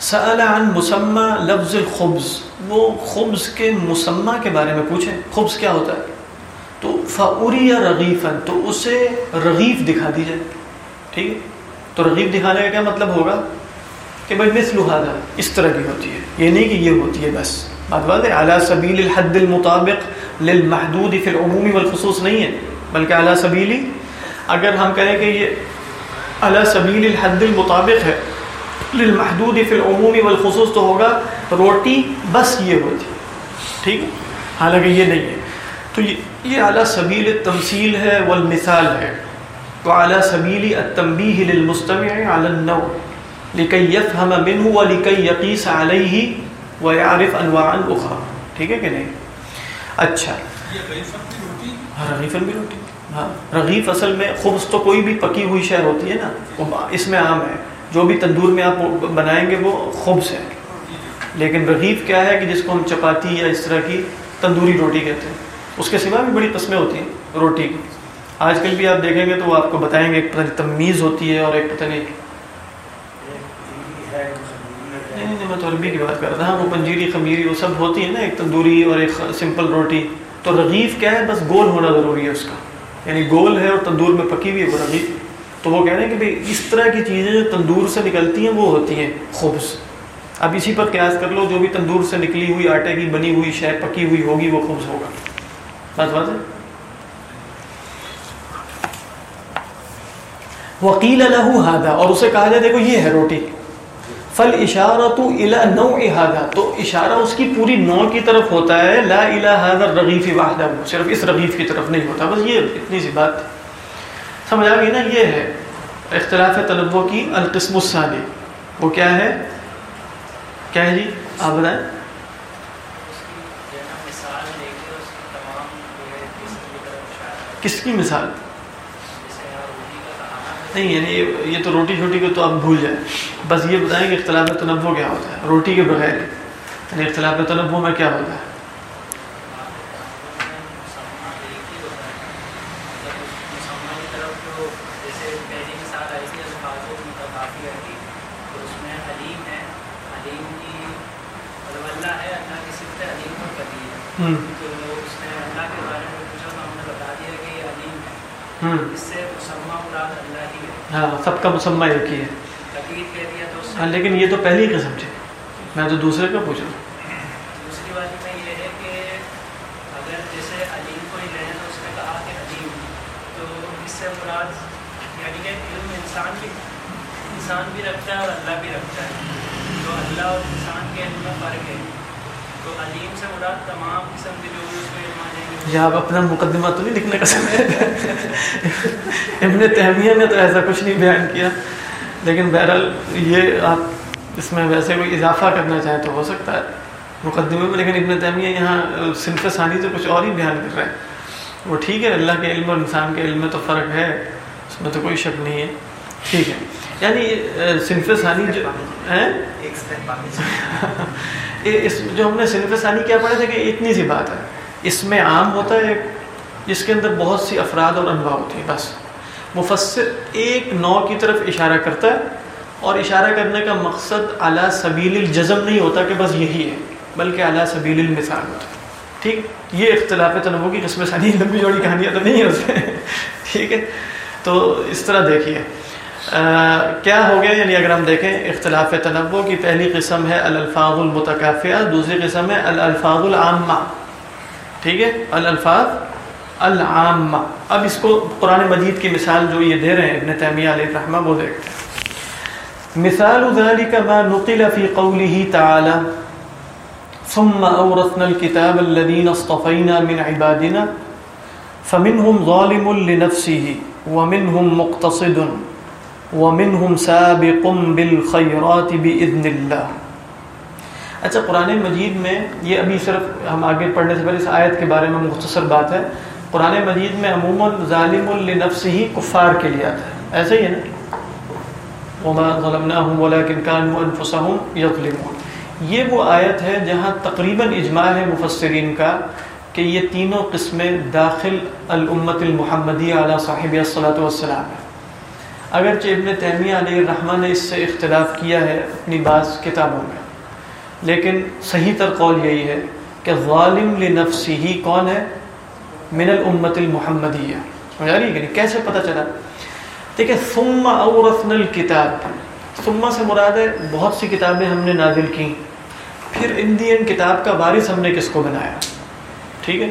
سأل عن مسمى لفظ الخبز، وہ خبز کے مسمى کے بارے میں پوچھے، خبز کیا ہوتا ہے؟ تو فعوری یا رغیفن تو اسے رغیف دکھا دیجیے ٹھیک ہے؟ تو رغیب دکھانے کا کیا مطلب ہوگا؟ کہ بھائی مثل هذا اس طرح کی ہوتی ہے، یہ نہیں کہ یہ ہوتی ہے بس۔ بات بات ہے اعلیٰ سبیل الحد المطابق للمحدود فی العمومی والخصوص نہیں ہے۔ بلکہ اعلیٰ سبیلی اگر ہم کہیں کہ یہ اعلیٰ سبیل الحد المطابق ہے للمحدود فی العمومی والخصوص تو ہوگا روٹی بس یہ ہوتی۔ ٹھیک حالانکہ یہ نہیں ہے۔ تو یہ اعلیٰ سبیل تمثیل ہے والمثال ہے۔ وعلى سبيل التنبيه للمستمع على النوع لكي يفهم منه ولكي يقيس عليه ويعرف انواعا اخرى۔ ٹھیک ہے کہ نہیں؟ اچھا۔ ہاں رغیفن بھی روٹی۔ ہاں رغیف اصل میں خبز تو کوئی بھی پکی ہوئی شہر ہوتی ہے نا اس میں عام ہے۔ جو بھی تندور میں آپ بنائیں گے وہ خبز ہے۔ لیکن رغیف کیا ہے کہ جس کو ہم چپاتی یا اس طرح کی تندوری روٹی کہتے ہیں۔ اس کے سوا بھی بڑی قسمیں ہوتی ہیں روٹی کی۔ آج کل بھی آپ دیکھیں گے تو وہ آپ کو بتائیں گے، ایک پتہ نہیں تمیز ہوتی ہے اور ایک پتہ نہیں۔ نہیں میں تو عربی کی بات کر رہا ہوں وہ پنجیری، خمیری، وہ سب ہوتی ہے نا، ایک تندوری اور ایک سمپل روٹی۔ تو رغیف کیا ہے؟ بس گول ہونا ضروری ہے اس کا۔ یعنی گول ہے اور تندور میں پکی ہوئی ہے وہ تو وہ کہہ رہے ہیں کہ بھائی اس طرح کی چیزیں جو تندور سے نکلتی ہیں، وہ ہوتی ہیں خوبص اب اسی پر قیاس کر لو، جو بھی تندور سے نکلی ہوئی، آٹے کی بنی ہوئی، شے پکی ہوئی ہوگی، وہ خوبص ہوگا۔ بس بات وکیل الح ہادا اور اسے کہا جائے، دیکھو یہ ہے روٹی۔ فل اشارہ تو الا نو احادا تو اشارہ اس کی پوری نو کی طرف ہوتا ہے، لا الہ رغیف واحدہ صرف اس رغیف کی طرف نہیں ہوتا، بس یہ اتنی سی بات سمجھ آ گئی نا؟ یہ ہے اختلاف تنوع کی القسم الثانی۔ وہ کیا ہے؟ کیا ہے جی؟ آپ بتائیں۔ کس کی مثال؟ نہیں یعنی یہ تو روٹی شوٹی کو تو آپ بھول جائیں۔ بس یہ بتائیں کہ اختلاف تنوع کیا ہوتا ہے؟ روٹی کے بغیر یعنی اختلاف تنوع میں کیا ہوتا ہے؟ ہاں سب کا مسمہ ایک ہی ہے۔ ہاں لیکن یہ تو پہلی قسم تھی۔ میں تو دوسرے کا پوچھ رہا ہوں کہ انسان بھی انسان بھی رکھتا ہے اور اللہ بھی رکھتا ہے۔ تو اللہ اور انسان کے علم میں فرق ہے۔ تو علیم سے مراد تمام قسم کے جو اس یہ آپ اپنا مقدمہ تو نہیں لکھنے کا سمے ابن تہمیہ نے تو ایسا کچھ نہیں بیان کیا۔ لیکن بہرحال یہ آپ اس میں ویسے کوئی اضافہ کرنا چاہیں تو ہو سکتا ہے۔ مقدمے میں، لیکن ابن تیمیہ یہاں صنف ثانی سے کچھ اور ہی بیان کر رہے ہیں۔ وہ ٹھیک ہے، اللہ کے علم اور انسان کے علم میں تو فرق ہے، اس میں تو کوئی شک نہیں ہے۔ ٹھیک ہے۔ یعنی صنف ثانی جو اس جو ہم نے صنف ثانی کیا پڑھا تھا کہ اتنی سی بات ہے۔ اس میں عام ہوتا ہے جس کے اندر بہت سی افراد اور انواع ہوتی ہیں بس۔ مفسر ایک نو کی طرف اشارہ کرتا ہے اور اشارہ کرنے کا مقصد اعلیٰ سبیل الجزم نہیں ہوتا کہ بس یہی ہے بلکہ اعلیٰ سبیل المثال ہوتا ہے۔ ٹھیک؟ یہ اختلاف تنوع کی قسم ثانی لمبی جوڑی کہانیاں تو نہیں ہے اس میں ٹھیک ہے؟ تو اس طرح دیکھیے۔ کیا ہو گیا؟ یعنی اگر ہم دیکھیں، اختلاف تنوع کی پہلی قسم ہے الفاظ المتکافیہ دوسری قسم ہے الفاظ العامہ۔ ٹھیک ہے؟ الفاظ العامہ۔ اب اس کو قرآن مجید کی مثال جو یہ دے رہے ہیں، ابن تیمیہ علیہ الرحمہ، وہ دیکھتے ہیں۔ مثال ذلك ما نقل في قوله تعالى ثم أورثنا الكتاب الذين اصطفينا من عبادنا، فمنهم ظالم لنفسه، ومنهم مقتصد۔ ومنهم سابق بالخيرات بإذن الله. اچھا قرآن مجید میں یہ ابھی صرف ہم آگے پڑھنے سے پہلے اس آیت کے بارے میں مختصر بات ہے۔ قرآن مجید میں عموماً ظالم النفس ہی کفار کے لیے آتا ہے۔ ایسا ہی ہے نا؟ وما ظلمناهم ولكن كانوا انفسهم يظلمون۔ یہ وہ آیت ہے جہاں تقریباً اجماع ہے مفسرین کا کہ یہ تینوں قسمیں داخل الامت المحمدی علی صاحب صلاۃ والسلام۔ ہے اگرچہ ابن تیمیہ علیہ الرحمٰ نے اس سے اختلاف کیا ہے اپنی بعض کتابوں میں، لیکن صحیح تر قول یہی ہے کہ ظالم لنفسی ہی کون ہے؟ من الامت المحمدیہ۔ سمجھا رہی ہے کہ کیسے پتہ چلا؟ دیکھیں، ثم اورثنا الکتاب ثم سے مراد ہے بہت سی کتابیں ہم نے نازل کی پھر انڈین کتاب کا وارث ہم نے کس کو بنایا؟ ٹھیک ہے؟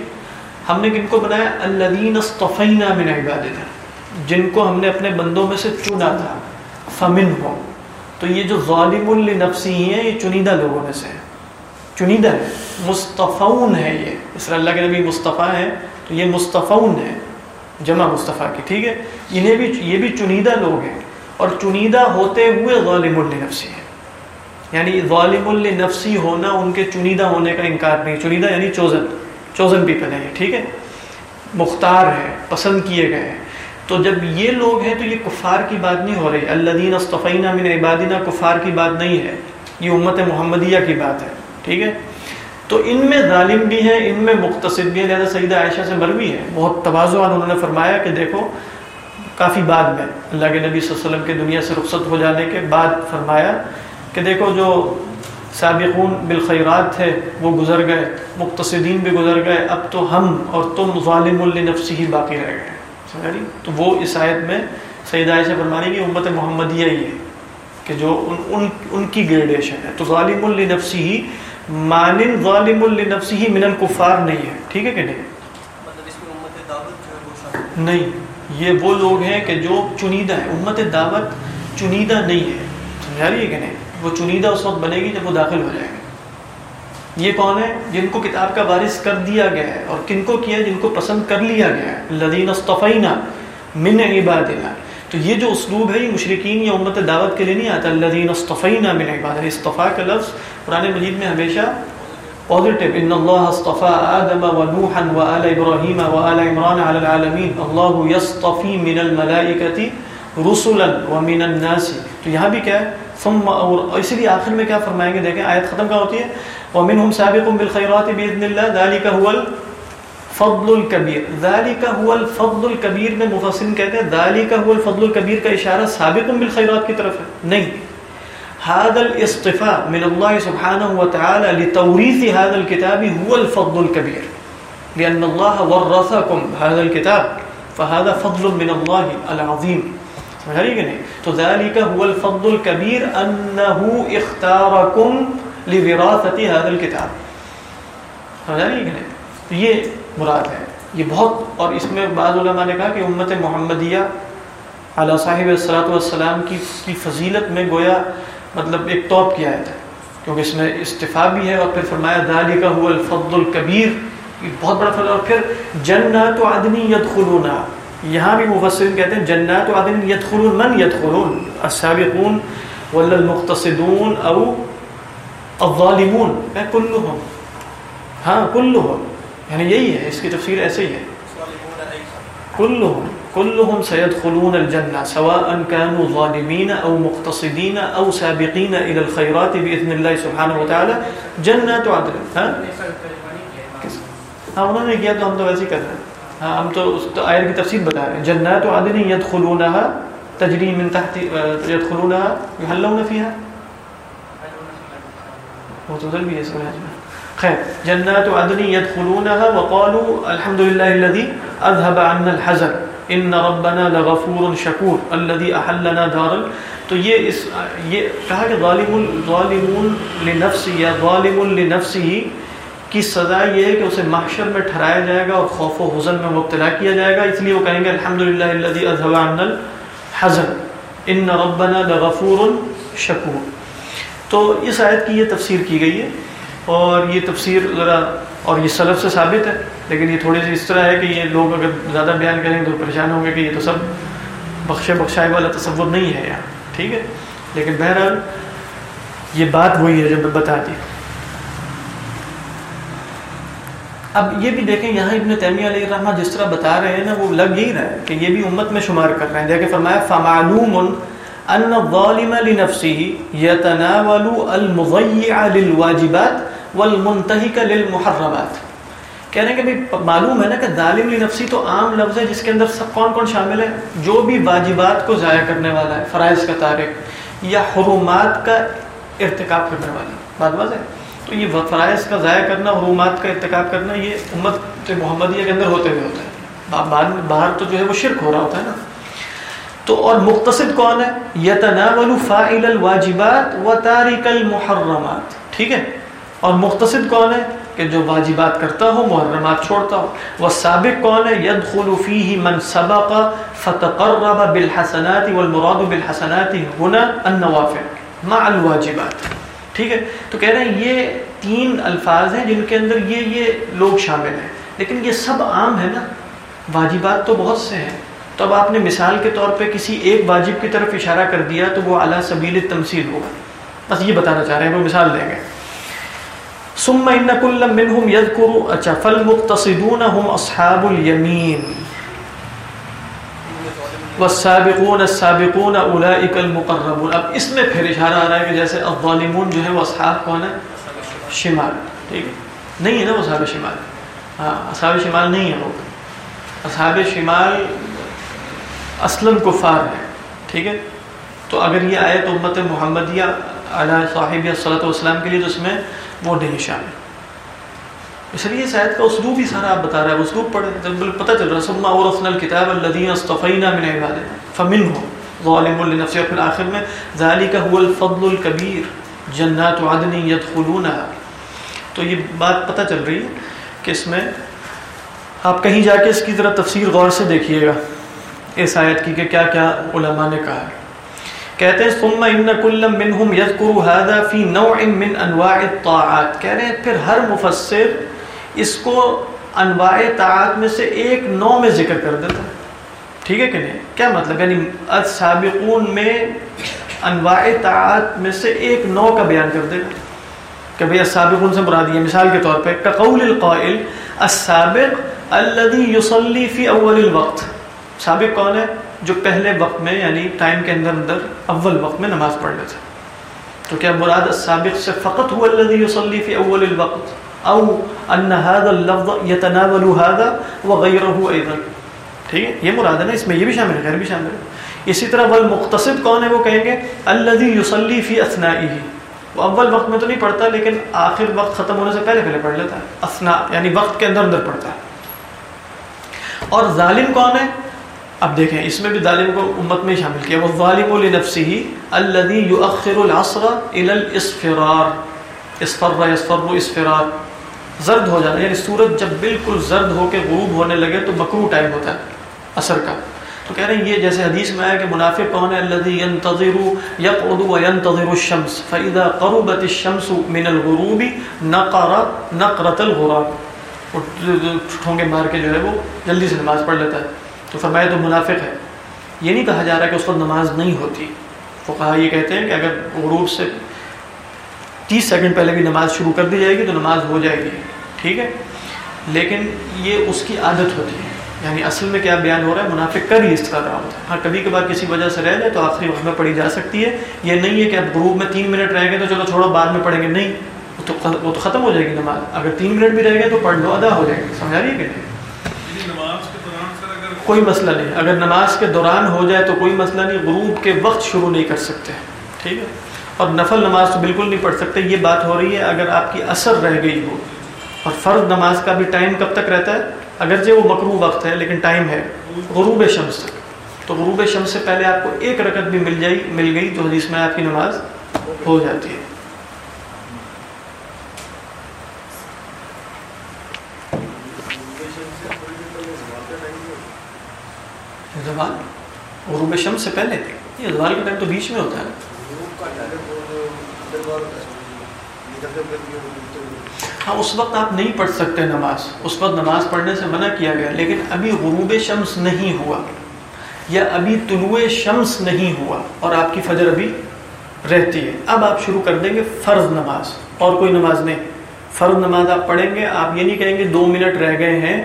ہم نے کن کو بنایا؟ الذین اصطفینا من عبادنا۔ جن کو ہم نے اپنے بندوں میں سے چنا تھا فمن ہو تو یہ جو ظالم النفسی ہیں، یہ چنیدہ لوگوں میں سے چنیدہ ہے مصطفون ہے یہ۔ اس اللہ کے نبی مصطفیٰ ہیں، تو یہ مصطفون ہے جمع مصطفیٰ کی، ٹھیک ہے؟ انہیں بھی، یہ بھی چنیدہ لوگ ہیں۔ اور چنیدہ ہوتے ہوئے ظالم النفسی ہے یعنی ظالم النفسی ہونا، ان کے چنیدہ ہونے کا انکار نہیں۔ چنیدہ یعنی چوزن چوزن پیپل ہے ٹھیک ہے؟ مختار ہے پسند کیے گئے ہیں۔ تو جب یہ لوگ ہیں تو یہ کفار کی بات نہیں ہو رہی۔ اللہ دین اصطفینہ من عبادینہ کفار کی بات نہیں ہے۔ یہ امت محمدیہ کی بات ہے۔ ٹھیک ہے؟ تو ان میں ظالم بھی ہیں، ان میں مختصد بھی ہیں۔ لہٰذا سیدہ عائشہ سے مروی ہے۔ بہت توازوان انہوں نے فرمایا کہ دیکھو، کافی بعد میں اللہ کے نبی صلی اللہ علیہ وسلم کے دنیا سے رخصت ہو جانے کے بعد فرمایا کہ دیکھو، جو سابقون بالخیرات تھے، وہ گزر گئے، مقتصدین بھی گزر گئے۔ اب تو ہم اور تم ظالم النفسی ہی باقی رہ گئے۔ تو وہ اس آیت میں سید عائشہ فرمانی کی امت محمدیہ ہی ہے کہ جو ان ان, ان کی گریڈیشن ہے۔ تو ظالم النفسی ہی مانن ظالم النفسی ہی من الکفار نہیں ہے۔ ٹھیک ہے کہ نہیں؟ نہیں یہ وہ لوگ ہیں کہ جو چنیدہ ہے امت دعوت چنیدہ نہیں ہے۔ سمجھا رہی ہے کہ نہیں؟ وہ چنیدہ اس وقت بنے گی جب وہ داخل ہو جائے گا یہ کون ہے جن کو کتاب کا وارث کر دیا گیا ہے اور کن کو کیا جن کو پسند کر لیا گیا ہے؟ لدین اصطفینہ من عبادنا۔ تو یہ جو اسلوب ہے، یہ مشرقین یا امت دعوت کے لیے نہیں آتا۔ لدین اصطفینہ من عبادنا۔ یعنی اصطفیٰ کا لفظ قرآن مجید میں ہمیشہ پازیٹیو ان اللہ اصطفى آدم ونوحا وآل ابراہیم وآل عمران على العالمین۔ اللہ یصطفی من الملائکة رسلا ومن الناس۔ تو یہاں بھی کیا ہے؟ ثم اور اسی لیے آخر میں کیا فرمائیں گے؟ دیکھیں، آیت ختم کیا ہوتی ہے؟ ومنهم سابق بالخيرات باذن الله ذلك هو الفضل الكبير۔ ذلك هو الفضل الكبير میں مفسرین کہتے ہیں، ذلك هو الفضل الكبير کا اشارہ سابق بالخيرات کی طرف ہے۔ نہیں۔ هذا الاصطفاء من الله سبحانه وتعالى لتوريث هذا الكتاب هو الفضل الكبير۔ لأن الله ورثكم هذا الكتاب، فهذا فضل من الله العظيم۔ سمجھا رہی کہ نہیں؟ تو ذالک هو الفضل الكبير انه اختاركم لوراثت هذا الكتاب. سمجھا رہی کہ نہیں؟ یہ مراد ہے. یہ بہت، اور اس میں بعض علماء نے کہا کہ امت محمدیہ اعلیٰ صاحب الصلاۃ والسلام کی کی فضیلت میں گویا مطلب ایک توپ کی آیت ہے، کیونکہ اس میں استفاع بھی ہے اور پھر فرمایا دالی کا هو الفضل الکبیر بہت بڑا فضل اور پھر جنات و عدنی یدخلون یہاں بھی مفسرین کہتے ہیں جنات عدن یدخلون من یدخلون؟ السابقون ولا المقتصدون او الظالمون کلهم ہاں کلهم یعنی یہی ہے اس کی تفسیر ایسے ہی ہے۔ كلهم كلهم سيدخلون الجنة سواء كانوا ظالمين أو مقتصدين أو سابقين إلى الخيرات بإذن الله سبحانه وتعالى جنات عدن ها ہاں انہوں نے کیا تو ہم تو ویسے کر رہے ہیں۔ ہاں ہم تو اس آیت کی تفصیل بتا رہے ہیں۔ جنات عدن يدخلونها تجري من تحت يدخلونها يحلون فيها وہ تو بھی ہے، اس میں۔ خیر، جنات عدن يدخلونها وقالوا الحمد لله الذي اذهب عنا الحزن ان ربنا لغفور شکور الذي احلنا دار تو یہ اس، یہ کہا کہ ظالم ظالمون لنفس یا ظالم لنفسه کی سزا یہ ہے کہ اسے محشر میں ٹھہرایا جائے گا اور خوف و حزن میں مبتلا کیا جائے گا۔ اس لیے وہ کہیں گے، الحمدللہ الذي اذهب ان ربنا لغفور شکور. تو اس آیت کی یہ تفسیر کی گئی ہے اور یہ تفسیر ذرا اور یہ سلف سے ثابت ہے، لیکن یہ تھوڑی سی اس طرح ہے کہ یہ لوگ اگر زیادہ بیان کریں تو پریشان ہوں گے کہ یہ تو سب بخشے بخشائے والا تصور نہیں ہے یہاں، ٹھیک ہے؟ لیکن بہرحال یہ بات وہی ہے جو میں بتا دی اب یہ بھی دیکھیں، یہاں ابن تیمیہ علیہ الرحمہ جس طرح بتا رہے ہیں نا، وہ لگ یہی رہا ہے کہ یہ بھی امت میں شمار کر رہے ہیں۔ دیکھیں، فرمایا، فمعلوم ان الظالم لنفسه يتناول المضيع للواجبات والمنتهك للمحرمات۔ کہہ رہے ہیں کہ بھی معلوم ہے نا کہ ظالم لنفسی تو عام لفظ ہے، جس کے اندر سب کون کون شامل ہے جو بھی واجبات کو ضائع کرنے والا ہے، فرائض کا تارک یا حرومات کا ارتکاب کرنے والا بات بات ہے؟ تو یہ فرائض کا ضائع کرنا حرومات کا ارتکاب کرنا، یہ امت محمدیہ کے اندر ہوتے ہوئے ہوتا ہے۔ باہر تو جو ہے وہ شرک ہو رہا ہوتا ہے نا۔ تو اور مختصد کون ہے؟ یتناول فاعل الواجبات و تارک المحرمات۔ ٹھیک ہے؟ اور مختصد کون ہے؟ کہ جو واجبات کرتا ہو، محرمات چھوڑتا ہو۔ وہ سابق کون ہے؟ يدخل فيه من سبق فتقرب بالحسنات والمراد بالحسنات هنا النوافل، مع الواجبات۔ ٹھیک ہے؟ تو کہہ رہے ہیں یہ تین الفاظ ہیں جن کے اندر یہ یہ لوگ شامل ہیں۔ لیکن یہ سب عام ہے نا۔ واجبات تو بہت سے ہیں۔ تو اب آپ نے مثال کے طور پہ کسی ایک واجب کی طرف اشارہ کر دیا تو وہ اعلیٰ سبیل تمثیل ہوگا۔ بس یہ بتانا چاہ رہے ہیں، وہ مثال دیں گے۔ ثم ان كل منهم يذكر اچھا فالمقتصدون هم اصحاب اليمين والسابقون السابقون اولئك المقربون۔ اب اس میں پھر اشارہ آ رہا ہے کہ جیسے الظالمون جو ہے وہ اصحاب کون ہے شمال۔ ٹھیک ہے۔ نہیں ہے نا وہ اصحاب شمال۔ ہاں اصحاب شمال نہیں ہے وہ۔ اصحاب شمال اصلا کفار ہے ٹھیک ہے؟ تو اگر یہ آیت امت محمدیہ علیہ صاحب صلاحت والسلام کے لیے تو اس میں وہ نہیں شامل۔ اس لیے شاید کا اسلوب ہی سارا آپ بتا رہا ہے اسلوب پڑھے جب مطلب پتہ چل رہا سما اور رسن الکتاب الذین اصطفینا من عبادنا فمنهم ظالم لنفسه۔ پھر آخر میں ذالک هو الفضل الكبیر جنات عدن يدخلونها۔ تو یہ بات پتہ چل رہی ہے کہ اس میں آپ کہیں جا کے اس کی ذرا تفسیر غور سے دیکھیے گا، اس آیت کی کہ کیا کیا علماء نے کہا ہے۔ کہتے ہیں، ثم ان كل منهم يذكر هذا في نوع من انواع الطاعات۔ کہہ رہے ہیں، پھر ہر مفسر اس کو انواع طاعات میں سے ایک نوع میں ذکر کر دیتا ہے۔ ٹھیک ہے کہ نہیں؟ کیا مطلب؟ یعنی السابقون میں انواع طاعات میں سے ایک نوع کا بیان کر دے گا کہ بھئی السابقون سے مراد یہ مثال کے طور پہ کقول القائل، السابق الذي يصلي في اول الوقت۔ سابق کون ہے؟ جو پہلے وقت میں یعنی ٹائم کے اندر اندر اول وقت میں نماز پڑھ لیتے تو کیا مراد السابق سے فقط هو الذي يصلي في اول الوقت؟ او ان هذا اللفظ يتناول هذا وغيره ايضا ٹھیک ہے؟ یہ مراد ہے نا، اس میں یہ بھی شامل ہے، غیر بھی شامل ہے۔ اسی طرح والمقتصد کون ہے وہ کہیں گے؟ الذي يصلي في اثنائه وہ اول وقت میں تو نہیں پڑھتا، لیکن آخر وقت ختم ہونے سے پہلے پہلے پڑھ لیتا ہے۔ اثنا یعنی وقت کے اندر اندر پڑھتا ہے۔ اور ظالم کون ہے؟ اب دیکھیں، اس میں بھی ظالم کو امت میں شامل کیا۔ وہ ظالم لنفسه الذي يؤخر العصر الى الاصفرار اصفر يصفر اصفرار زرد ہو جانا یعنی سورج جب بالکل زرد ہو کے غروب ہونے لگے تو مکرو ٹائم ہوتا ہے عصر کا۔ تو کہہ رہے ہیں، یہ جیسے حدیث میں آیا کہ منافق کون ہے؟ الذي ينتظر يقعد وينتظر الشمس۔ فاذا قربت الشمس من الغروب نقر نقرة الغراب۔ ٹھونگے مار کے جو ہے وہ جلدی سے نماز پڑھ لیتا ہے۔ تو فرمایا تو منافق ہے۔ یہ نہیں کہا جا رہا کہ اس وقت نماز نہیں ہوتی۔ فقہا یہ کہتے ہیں کہ اگر غروب سے تیس سیکنڈ پہلے بھی نماز شروع کر دی جائے گی تو نماز ہو جائے گی ٹھیک ہے؟ لیکن یہ اس کی عادت ہوتی ہے۔ یعنی اصل میں کیا بیان ہو رہا ہے؟ منافق کر ہی اس کا رہا ہوتا ہے ہاں کبھی کبھار کسی وجہ سے رہ جائے تو آخری وقت میں پڑھی جا سکتی ہے۔ یہ نہیں ہے کہ اب غروب میں تین منٹ رہ گئے تو چلو چھوڑو بعد میں پڑھیں گے۔ نہیں تو وہ تو ختم ہو جائے گی نماز۔ اگر تین منٹ بھی رہ گئے تو پڑھ لو ادا ہو جائے گی۔ سمجھا رہی ہے کہ نہیں؟ کوئی مسئلہ نہیں۔ اگر نماز کے دوران ہو جائے تو کوئی مسئلہ نہیں غروب کے وقت شروع نہیں کر سکتے۔ ٹھیک ہے؟ اور نفل نماز تو بالکل نہیں پڑھ سکتے، یہ بات ہو رہی ہے، اگر آپ کی اثر رہ گئی ہو، اور فرض نماز کا بھی ٹائم کب تک رہتا ہے؟ اگرچہ وہ مکرو وقت ہے، لیکن ٹائم ہے، غروب شمس تک۔ تو غروب شمس سے پہلے آپ کو ایک رکعت بھی مل جائی، مل گئی تو حدیث میں آپ کی نماز ہو جاتی ہے۔ زوال غروب شمس سے پہلے یہ زوال کا ٹائم تو بیچ میں ہوتا ہے۔ ہاں اس وقت آپ نہیں پڑھ سکتے نماز۔ اس وقت نماز پڑھنے سے منع کیا گیا، لیکن ابھی غروب شمس نہیں ہوا، یا ابھی طلوع شمس نہیں ہوا اور آپ کی فجر ابھی رہتی ہے۔ اب آپ شروع کر دیں گے فرض نماز، اور کوئی نماز نہیں۔ فرض نماز آپ پڑھیں گے، آپ یہ نہیں کہیں گے دو منٹ رہ گئے ہیں،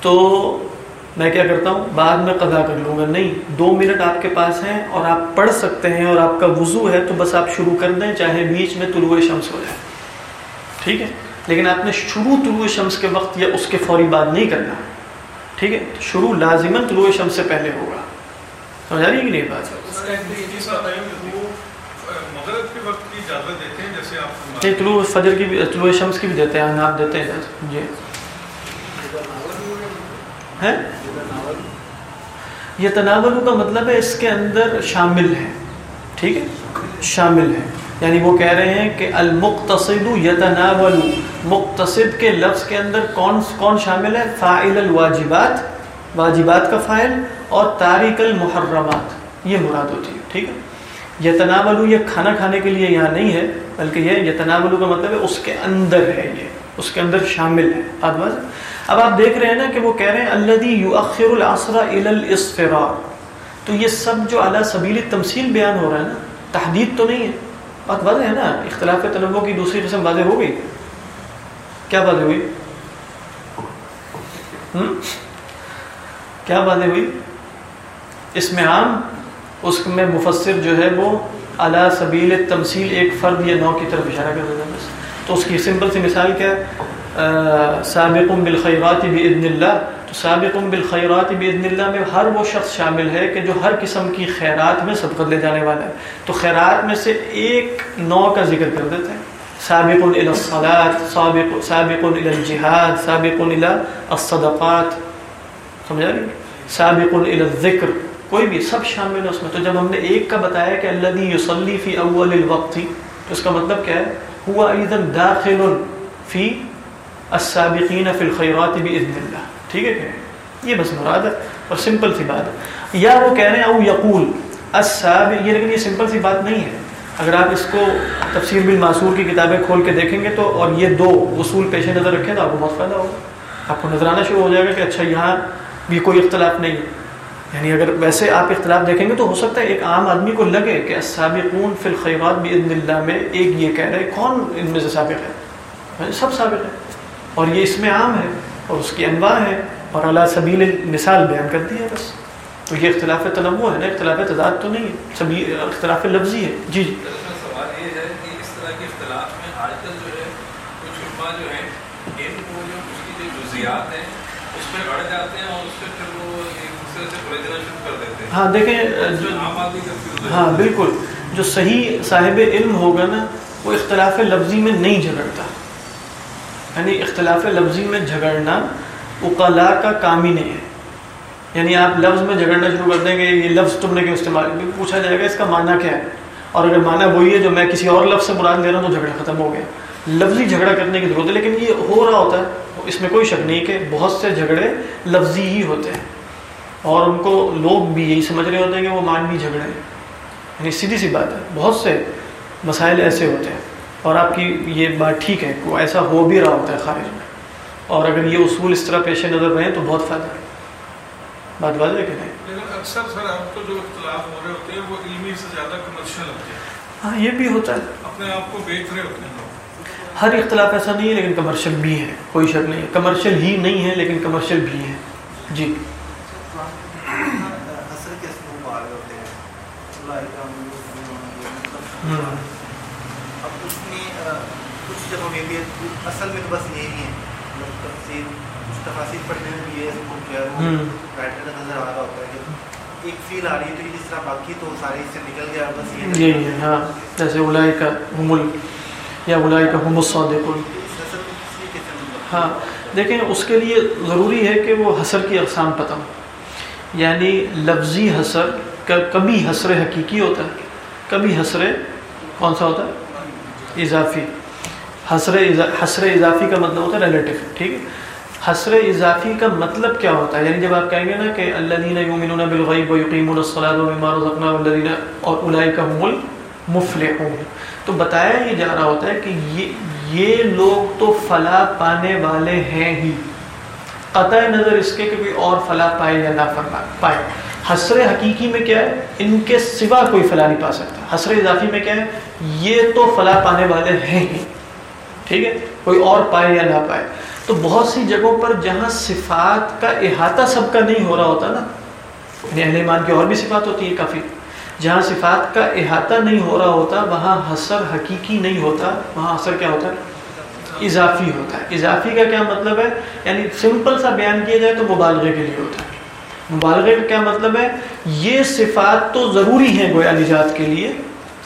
تو میں کیا کرتا ہوں؟ بعد میں قضا کر لوں گا۔ نہیں دو منٹ آپ کے پاس ہیں اور آپ پڑھ سکتے ہیں اور آپ کا وضو ہے تو بس آپ شروع کر دیں چاہے بیچ میں طلوع شمس ہو جائے۔ ٹھیک ہے؟ لیکن آپ نے شروع طلوع شمس کے وقت یا اس کے فوری بعد نہیں کرنا۔ ٹھیک ہے؟ شروع لازمن طلوع شمس سے پہلے ہوگا۔ سمجھا رہی ہے کہ نہیں بات؟ نہیں طلوع فجر کی بھی طلوع شمس کی بھی دیتے ہیں آپ دیتے ہیں۔ جی۔ ہے یہ تناول کا مطلب ہے اس کے اندر شامل ہے ٹھیک ہے؟ شامل ہے یعنی وہ کہہ رہے ہیں کہ المقتصد یتناول مقتصد کے لفظ کے اندر کون کون شامل ہے؟ فاعل الواجبات، واجبات کا فائل اور تاریک المحرمات، یہ مراد ہوتی ہے، ٹھیک ہے؟ یتناول یہ کھانا کھانے کے لیے یہاں نہیں ہے، بلکہ یہ یتناول کا مطلب ہے اس کے اندر ہے یہ، اس کے اندر شامل ہے۔ آدواز اب آپ دیکھ رہے ہیں نا کہ وہ کہہ رہے ہیں، الذي يؤخر العصر الى تو یہ سب جو اعلی سبیل تمثیل بیان ہو رہا ہے نا، تحدید تو نہیں ہے۔ بات واضح ہے نا، اختلاف تنوع کی دوسری قسم واضح ہو گئی۔ کیا واضح ہوئی؟ کیا واضح ہوئی؟ اس میں عام، اس میں مفسر جو ہے وہ اعلیٰ سبیل تمثیل ایک فرد یا نو کی طرف اشارہ کر دیتا بس۔ تو اس کی سمپل سی مثال کیا ہے؟ سابق بالخیرات باذن اللہ۔ تو سابق بالخیرات باذن اللہ میں ہر وہ شخص شامل ہے کہ جو ہر قسم کی خیرات میں سبقت لے جانے والا ہے۔ تو خیرات میں سے ایک نو کا ذکر کر دیتے ہیں۔ سابق الى سابق سابق الى الجهاد سابق الى الصدقات۔ سمجھا رہی سابق الذکر۔ کوئی بھی، سب شامل ہے اس میں۔ تو جب ہم نے ایک کا بتایا کہ الذي يصلي في اول الوقت، تو اس کا مطلب کیا ہے؟ ہوا اذا داخل فی السابقین فی الخیرات باذن اللہ۔ ٹھیک ہے کہ یہ بس مراد ہے اور سمپل سی بات ہے۔ یا وہ کہہ رہے ہیں، او یقول، السابق، یہ لیکن یہ سمپل سی بات نہیں ہے۔ اگر آپ اس کو تفسیر بالمعصور کی کتابیں کھول کے دیکھیں گے تو، اور یہ دو اصول پیش نظر رکھیں تو آپ کو بہت فائدہ ہوگا۔ آپ کو نظر آنا شروع ہو جائے گا کہ اچھا یہاں بھی کوئی اختلاف نہیں ہے۔ یعنی اگر ویسے آپ اختلاف دیکھیں گے تو ہو سکتا ہے ایک عام آدمی کو لگے کہ السابقون فی الخیرات باذن اللہ میں ایک یہ کہہ رہے کون ان میں سے سابق ہے؟ سب سابق ہے اور یہ اس میں عام ہے اور اس کی انواع ہے اور اللہ سبیل مثال بیان کر دی ہے بس۔ تو یہ اختلاف تنوع ہے نا اختلاف تضاد تو نہیں ہے سبھی اختلاف لفظی ہے۔ جی جی۔ سوال یہ ہے کہ اس طرح کے اختلاف میں آج کل جو ہے کچھ علماء جو ہیں ان کو جو اس کی جو جزیات ہیں اس پہ اڑ جاتے ہیں اور اس پہ پھر وہ ایک دوسرے سے پریجنا شروع کر دیتے ہیں۔ ہاں دیکھیں ہاں بالکل۔ جو صحیح صاحب علم ہوگا نا وہ اختلاف لفظی میں نہیں جھگڑتا۔ یعنی اختلاف لفظی میں جھگڑنا اقلاء کا کام ہی نہیں ہے۔ یعنی آپ لفظ میں جھگڑنا شروع کر دیں گے، یہ لفظ تم نے کیوں استعمال پوچھا جائے گا اس کا معنی کیا ہے۔ اور اگر معنی وہی ہے جو میں کسی اور لفظ سے مراد لے رہا ہوں تو جھگڑا ختم ہو گیا۔ لفظی جھگڑا کرنے کی ضرورت ہے، لیکن یہ ہو رہا ہوتا ہے۔ اس میں کوئی شک نہیں کہ بہت سے جھگڑے لفظی ہی ہوتے ہیں۔ اور ان کو لوگ بھی یہی سمجھ رہے ہوتے ہیں کہ وہ مانوی جھگڑے ہیں۔ یعنی سیدھی سی بات ہے، بہت سے مسائل ایسے ہوتے ہیں۔ اور آپ کی یہ بات ٹھیک ہے کہ ایسا ہو بھی رہا ہوتا ہے خارج میں۔ اور اگر یہ اصول اس طرح پیش نظر رہیں تو بہت فائدہ ہے۔ بات واضح ہے کہ نہیں؟ لیکن اکثر سر آپ کو جو اختلاف ہو رہے ہوتے ہیں وہ علمی سے زیادہ کمرشل ہوتے ہیں۔ ہاں یہ بھی ہوتا ہے۔ اپنے آپ کو بیچ رہے ہوتے ہیں ہر اختلاف ایسا نہیں ہے لیکن کمرشل بھی ہے کوئی شک نہیں ہے۔ کمرشل ہی نہیں ہے لیکن کمرشل بھی ہے۔ جی۔ اثر کے اسلوب آ رہے ہوتے ہیں اللہ کا مطلب ہوں اب اس میں آ، کچھ جگہوں میں بھی اصل میں تو بس یہی ہے تفصیل کچھ تفاصیل پڑھنے میں بھی یہ کو کیا ہوں۔ پیٹرن نظر آ رہا ہوتا ہے کہ ایک فیل آ رہی ہے تو جس طرح باقی تو سارے اس سے نکل گیا بس یہ یہی ہے ہاں۔ جیسے الائی کا حمل یا الائی کا ہاں۔ دیکھیں اس کے لیے ضروری ہے کہ وہ حسر کی اقسام پتہ ہو یعنی لفظی حسر کا کبھی حسر حقیقی ہوتا ہے۔ کبھی حسر کون سا ہوتا ہے؟ اضافی۔ حسر حسر اضافی کا مطلب ہوتا ہے ریلیٹو ٹھیک ہے؟ حسر اضافی کا مطلب کیا ہوتا ہے؟ یعنی جب آپ کہیں گے نا کہ اللہ یومنون بالغیب و یقیمون الصلاۃ و مما رزقناهم الذین اور اولئک هم تو بتایا یہ جا رہا ہوتا ہے کہ یہ یہ لوگ تو فلاح پانے والے ہیں ہی۔ قطع نظر اس کے کہ کوئی اور فلاح پائے یا نہ فرما پائے۔ حسر حقیقی میں کیا ہے؟ ان کے سوا کوئی فلاح نہیں پا سکتا۔ حسر اضافی میں کیا ہے؟ یہ تو فلاح پانے والے ہیں ہی۔ ٹھیک ہے؟ کوئی اور پائے یا نہ پائے۔ تو بہت سی جگہوں پر جہاں صفات کا احاطہ سب کا نہیں ہو رہا ہوتا نا یعنی اہل ایمان کی اور بھی صفات ہوتی ہے کافی۔ جہاں صفات کا احاطہ نہیں ہو رہا ہوتا، وہاں حسر حقیقی نہیں ہوتا۔ وہاں حسر کیا ہوتا ہے؟ اضافی ہوتا ہے۔ اضافی کا کیا مطلب ہے؟ یعنی سمپل سا بیان کیا جائے تو مبالغے کے لیے ہوتا ہے۔ مبالغے کا کیا مطلب ہے؟ یہ صفات تو ضروری ہیں گویا نجات کے لیے۔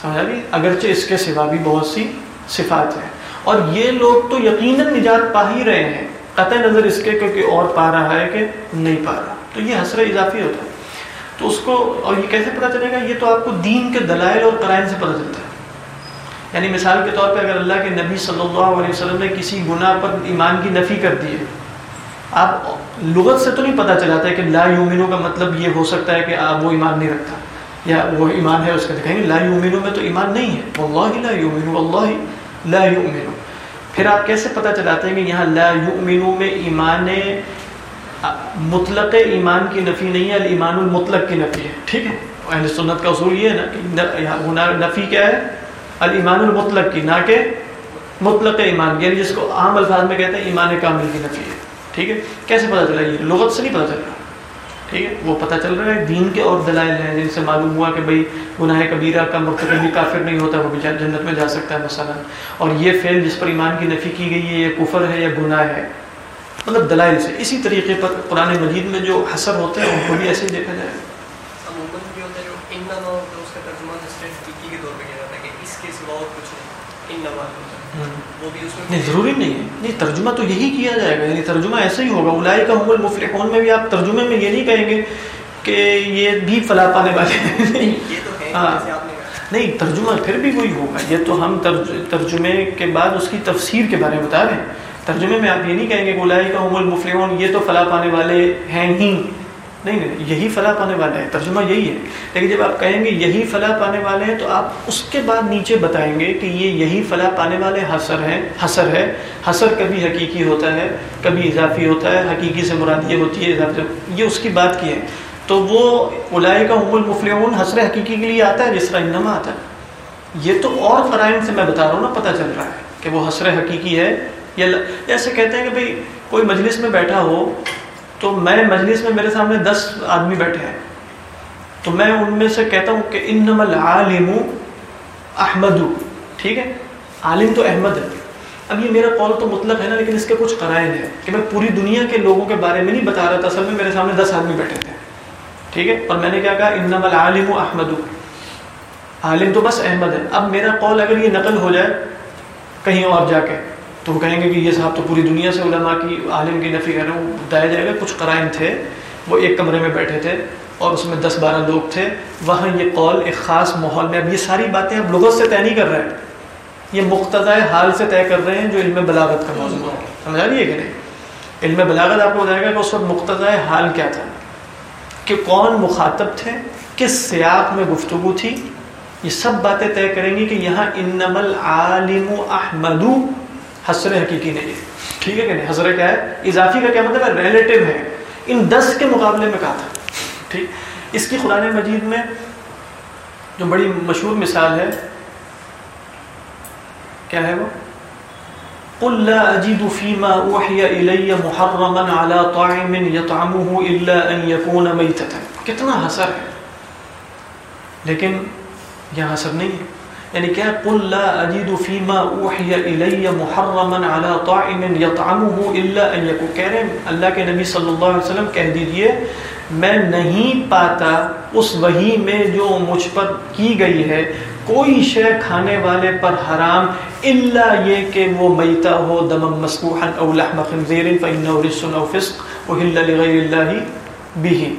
سمجھا بھی اگرچہ اس کے سوا بھی بہت سی صفات ہیں۔ اور یہ لوگ تو یقیناً نجات پا ہی رہے ہیں۔ قطع نظر اس کے کہ اور پا رہا ہے کہ نہیں پا رہا۔ تو یہ حسر اضافی ہوتا ہے۔ تو اس کو اور یہ کیسے پتہ چلے گا؟ یہ تو آپ کو دین کے دلائل اور قرائن سے پتہ چلتا ہے۔ یعنی مثال کے طور پہ اگر اللہ کے نبی صلی اللہ علیہ وسلم نے کسی گناہ پر ایمان کی نفی کر دی ہے، آپ لغت سے تو نہیں پتہ چلاتا ہے کہ لا یومنو کا مطلب یہ ہو سکتا ہے کہ آپ وہ ایمان نہیں رکھتا۔ یا وہ ایمان ہے اس کا دکھائیں گے، لا یومنو میں تو ایمان نہیں ہے۔ واللہ لا یومنو واللہ لا یؤمنو پھر آپ کیسے پتہ چلاتے ہیں کہ یہاں لا یؤمنو میں ایمان مطلق ایمان کی نفی نہیں ہے ایمان المطلق کی نفی ہے. ٹھیک ہے؟ اہل سنت کا اصول یہ ہے نا کہ یہاں نفی کیا ہے؟ الایمان المطلق کی، نہ کہ مطلق ایمان یعنی جس کو عام الفاظ میں کہتے ہیں ایمان کامل کی نفی ہے. ٹھیک ہے؟ کیسے پتہ چلا یہ؟ لغت سے نہیں پتہ چل رہا ٹھیک ہے، وہ پتہ چل رہا ہے، دین کے اور دلائل ہیں جن سے معلوم ہوا کہ بھئی گناہ کبیرہ کا مرتکب بھی کافر نہیں ہوتا، وہ بھی جنت میں جا سکتا ہے مثلا۔ اور یہ فعل جس پر ایمان کی نفی کی گئی ہے، یہ کفر ہے یا گناہ ہے؟ مطلب دلائل سے۔ اسی طریقے پر قرآن مجید میں جو حسر ہوتے ہیں، ان کو بھی ایسے ہی دیکھا جائے۔ گا یہ ہوتا ہے جو انما ہوتا ہے اس کا ترجمہ جس حقیقی کے طور پہ کیا جاتا ہے کہ اس کے سوا اور کچھ نہیں انما ہوتا ہے وہ بھی اس میں نہیں ضروری نہیں ہے۔ نہیں ترجمہ تو یہی کیا جائے گا۔ یعنی ترجمہ ایسے ہی ہوگا۔ الائی کا حمل مفلحون میں بھی آپ ترجمے میں یہ نہیں کہیں گے کہ یہ بھی فلاح پانے والے ہیں۔ نہیں ہاں۔ نہیں ترجمہ پھر بھی وہی ہوگا۔ یہ تو ہم ترج- ترجمے کے بعد اس کی تفسیر کے بارے میں بتا رہے ہیں۔ ترجمے میں آپ یہ نہیں کہیں گے کہ الائی کا حمل مفلحون یہ تو فلاح پانے والے ہیں ہی۔ نہیں نہیں، یہی فلاح پانے والے ہیں، ترجمہ یہی ہے۔ لیکن جب آپ کہیں گے یہی فلاح پانے والے ہیں، تو آپ اس کے بعد نیچے بتائیں گے کہ یہ یہی فلاح پانے والے حسر ہیں، حسر ہے۔ حسر کبھی حقیقی ہوتا ہے، کبھی اضافی ہوتا ہے، حقیقی سے مراد یہ ہوتی ہے، اضافی سے- یہ اس کی بات کی ہے۔ تو وہ الائی کا ام المفلحون، حسر حقیقی کے لیے آتا ہے، جس طرح انما آتا ہے۔ یہ تو اور قرائن سے میں بتا رہا ہوں نا، پتہ چل رہا ہے کہ وہ حسر حقیقی ہے یا ل- ایسے کہتے ہیں کہ بھئی کوئی مجلس میں بیٹھا ہو تو میں مجلس میں میرے سامنے دس آدمی بیٹھے ہیں۔ تو میں ان میں سے کہتا ہوں کہ انما العالم احمد، ٹھیک ہے؟ عالم تو احمد ہے۔ اب یہ میرا قول تو مطلب ہے نا، لیکن اس کے کچھ قرائن ہے کہ میں پوری دنیا کے لوگوں کے بارے میں نہیں بتا رہا تھا، اصل میں میرے سامنے دس آدمی بیٹھے تھے۔ ٹھیک ہے؟ اور میں نے کیا کہا؟ انما العالم احمد۔ عالم تو بس احمد ہے۔ اب میرا قول اگر یہ نقل ہو جائے کہیں اور جا کے تو وہ کہیں گے کہ یہ صاحب تو پوری دنیا سے علماء کی عالم کی نفی کر رہے ہیں بتایا جائے گا، کچھ قرائن تھے، وہ ایک کمرے میں بیٹھے تھے اور اس میں دس بارہ لوگ تھے۔ وہاں یہ قول، ایک خاص ماحول میں، اب یہ ساری باتیں اب لغت سے طے نہیں کر رہے ہیں۔ یہ مقتضۂ حال سے طے کر رہے ہیں جو علم بلاغت کا موضوع ہے۔ سمجھا رہی ہے کہ نہیں؟ علم بلاغت آپ کو بتائے گا کہ اس وقت مقتضۂ حال کیا تھا؟ کہ کون مخاطب تھے؟ کس سیاق میں گفتگو تھی؟ یہ سب باتیں طے کریں گی کہ یہاں انم العالم احمد حسر حقیقی نہیں ہے ٹھیک ہے کہ نہیں؟ حسر کیا ہے؟ اضافی کا کیا مطلب ہے؟ ریلیٹو ہے۔ ان دس کے مقابلے میں کہا تھا۔ ٹھیک؟ اس کی قرآن مجید میں جو بڑی مشہور مثال ہے، کیا ہے وہ؟ قل لا اجد فيما اوحي الي محرما على طاعم يطعمه الا ان يكون ميتة۔ کتنا حسر ہے۔ لیکن یہ حسر نہیں ہے۔ یعنی کیا قل لا اجد فيما اوحي الي محرما على طاعم يطعمه الا ان يكون کہہ رہے ہیں، اللہ کے نبی صلی اللہ علیہ وسلم کہہ دیجیے، میں نہیں پاتا اس وحی میں جو مجھ پر کی گئی ہے، کوئی شے کھانے والے پر حرام الا یہ کہ وہ میتا ہو دم مسکوحا او لحم خنزیر فانه رجس او فسق، وحل لغیر اللہ به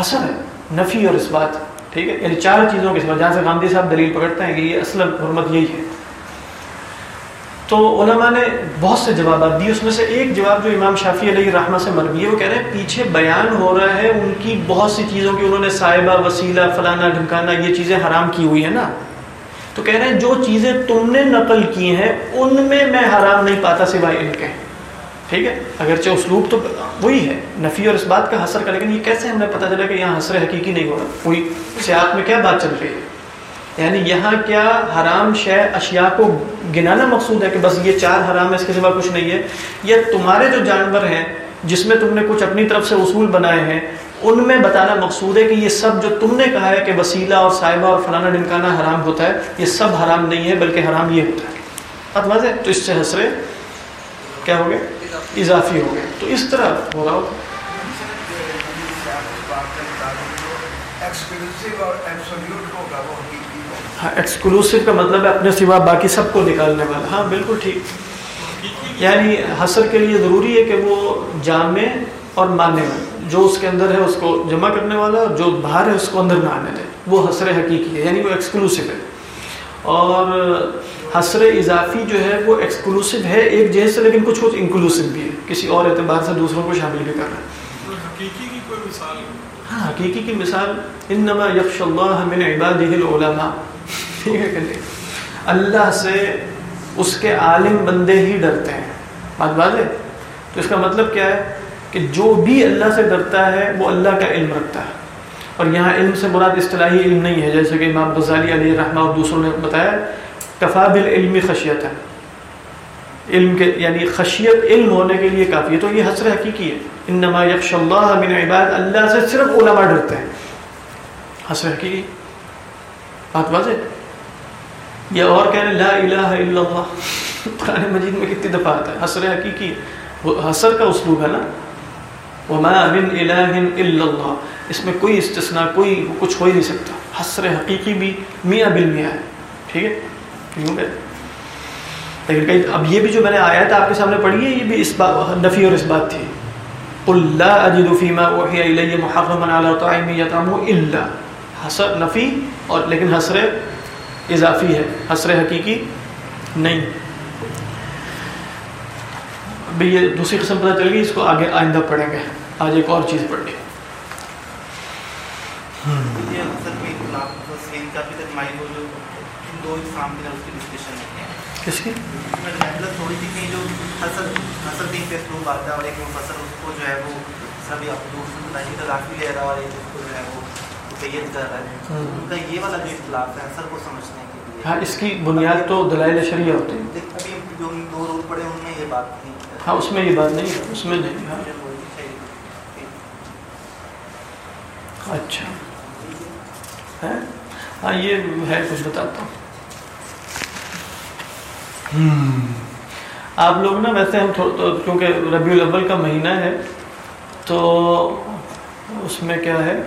حسن ہے، نفی اور اس بات ٹھیک ہے؟ یعنی چار چیزوں کے ساتھ جہاں سے گاندھی صاحب دلیل پکڑتے ہیں کہ یہ اصل حرمت یہی ہے۔ تو علماء نے بہت سے جوابات دیے اس میں سے ایک جواب جو امام شافی علیہ رحمہ سے مروی ہے، وہ کہہ رہے ہیں، پیچھے بیان ہو رہا ہے ان کی بہت سی چیزوں کی، انہوں نے صاحبہ، وسیلہ، فلانا، ڈھمکانا، یہ چیزیں حرام کی ہوئی ہیں نا۔ تو کہہ رہے ہیں، جو چیزیں تم نے نقل کی ہیں، ان میں میں حرام نہیں پاتا سوائے ان کے۔ ٹھیک ہے؟ اگرچہ اسلوب تو وہی ہے۔ نفی اور اس بات کا حسر کا لیکن یہ کیسے ہمیں پتہ چلا کہ یہاں حسر حقیقی نہیں ہو رہا؟ وہی سیاق میں کیا بات چل رہی ہے؟ یعنی یہاں کیا حرام شے اشیاء کو گنانا مقصود ہے کہ بس یہ چار حرام ہے اس کے سوا کچھ نہیں ہے؟ یا تمہارے جو جانور ہیں، جس میں تم نے کچھ اپنی طرف سے اصول بنائے ہیں، ان میں بتانا مقصود ہے کہ یہ سب جو تم نے کہا ہے کہ وسیلہ اور صاحبہ اور فلانا ڈمکانا حرام ہوتا ہے، یہ سب حرام نہیں ہے، بلکہ حرام یہ ہوتا ہے۔ بات واضح تو اس سے حسرے کیا ہو گئے؟ اضافی ہو گئے تو اس طرح ہو رہا ہوتا ہاں ایکسکلوسو کا مطلب ہے اپنے سوا باقی سب کو نکالنے والا ہاں بالکل ٹھیک یعنی حسر کے لیے ضروری ہے کہ وہ جامع اور ماننے والا جو اس کے اندر ہے اس کو جمع کرنے والا اور جو باہر ہے اس کو اندر نہ آنے دے وہ حسر حقیقی ہے یعنی وہ ایکسکلوسو ہے اور حسر اضافی جو ہے وہ ایکسکلوسو ہے ایک جہاز سے لیکن کچھ کچھ انکلوسو بھی ہے۔ کسی اور اعتبار سے دوسروں کو شامل بھی کر رہا ہے۔ حقیقی کی کوئی مثال؟ ہاں حقیقی کی مثال انما یخش اللہ من عبادہ العلماء۔ ٹھیک ہے اللہ سے اس کے عالم بندے ہی ڈرتے ہیں۔ بات بات ہے؟ تو اس کا مطلب کیا ہے؟ کہ جو بھی اللہ سے ڈرتا ہے وہ اللہ کا علم رکھتا ہے۔ اور یہاں علم سے مراد اصطلاحی علم نہیں ہے جیسے کہ امام غزالی علیہ رحمہ اور دوسروں نے بتایا۔ کفا بالعلم خشیت ہے علم کے یعنی خشیت علم ہونے کے لیے کافی ہے، تو یہ حسر حقیقی ہے. انما یکش اللہ من عباد، اللہ سے صرف علماء ڈرتے ہیں. حسر حقیقی؟ بات واضح؟ یا اور کہہ رہے لا الہ الا اللہ. قرآن مجید میں کتنی دفعہ آتا ہے، حسر حقیقی وہ حسر کا اسلوب ہے نا؟ وما من الہ الا اللہ. اس میں کوئی استثناء، کوئی کچھ ہو ہی نہیں سکتا. حسر حقیقی بھی میاں بالمیاں ہے. ٹھیک ہے؟ کیوں کہ لیکن کئی اب یہ بھی جو میں نے آیت آپ کے سامنے پڑھی ہے، یہ بھی اس بات نفی اور اس بات تھی۔ قل لا اجد فيما اوحي الي محرما على طاعم يطعمه الا حسر نفی اور لیکن حسر اضافی ہے۔ حسر حقیقی نہیں۔ ابھی یہ دوسری قسم پتہ چل گئی، اس کو آگے آئندہ پڑھیں گے۔ آج ایک اور چیز پڑھ لی۔ یہ دو اقسام کے اس کی ڈسکشن ہے کس کی؟ میں محنت تھوڑی سی کہ جو حسن حسن دین پہ اسلوب آتا ہے اور ایک مفسر اس کو جو ہے وہ سبھی آپ دوسروں کو نہیں تلافی لے رہا ہے اور ایک اس کو جو ہے وہ مقید کر رہا ہے۔ ان کا یہ والا جو اختلاف ہے حسن کو سمجھنے کے لیے۔ ہاں اس کی بنیاد تو دلائل شریعہ ابھی جو دو پڑے ان میں یہ بات نہیں ہاں اس میں یہ بات نہیں ہے اس میں نہیں ہاں۔ اچھا۔ ہے ہاں یہ ہے کچھ بتاتا ہوں۔ آپ لوگ نا ویسے ہم کیونکہ ربیع الاول کا مہینہ ہے، تو اس میں کیا ہے؟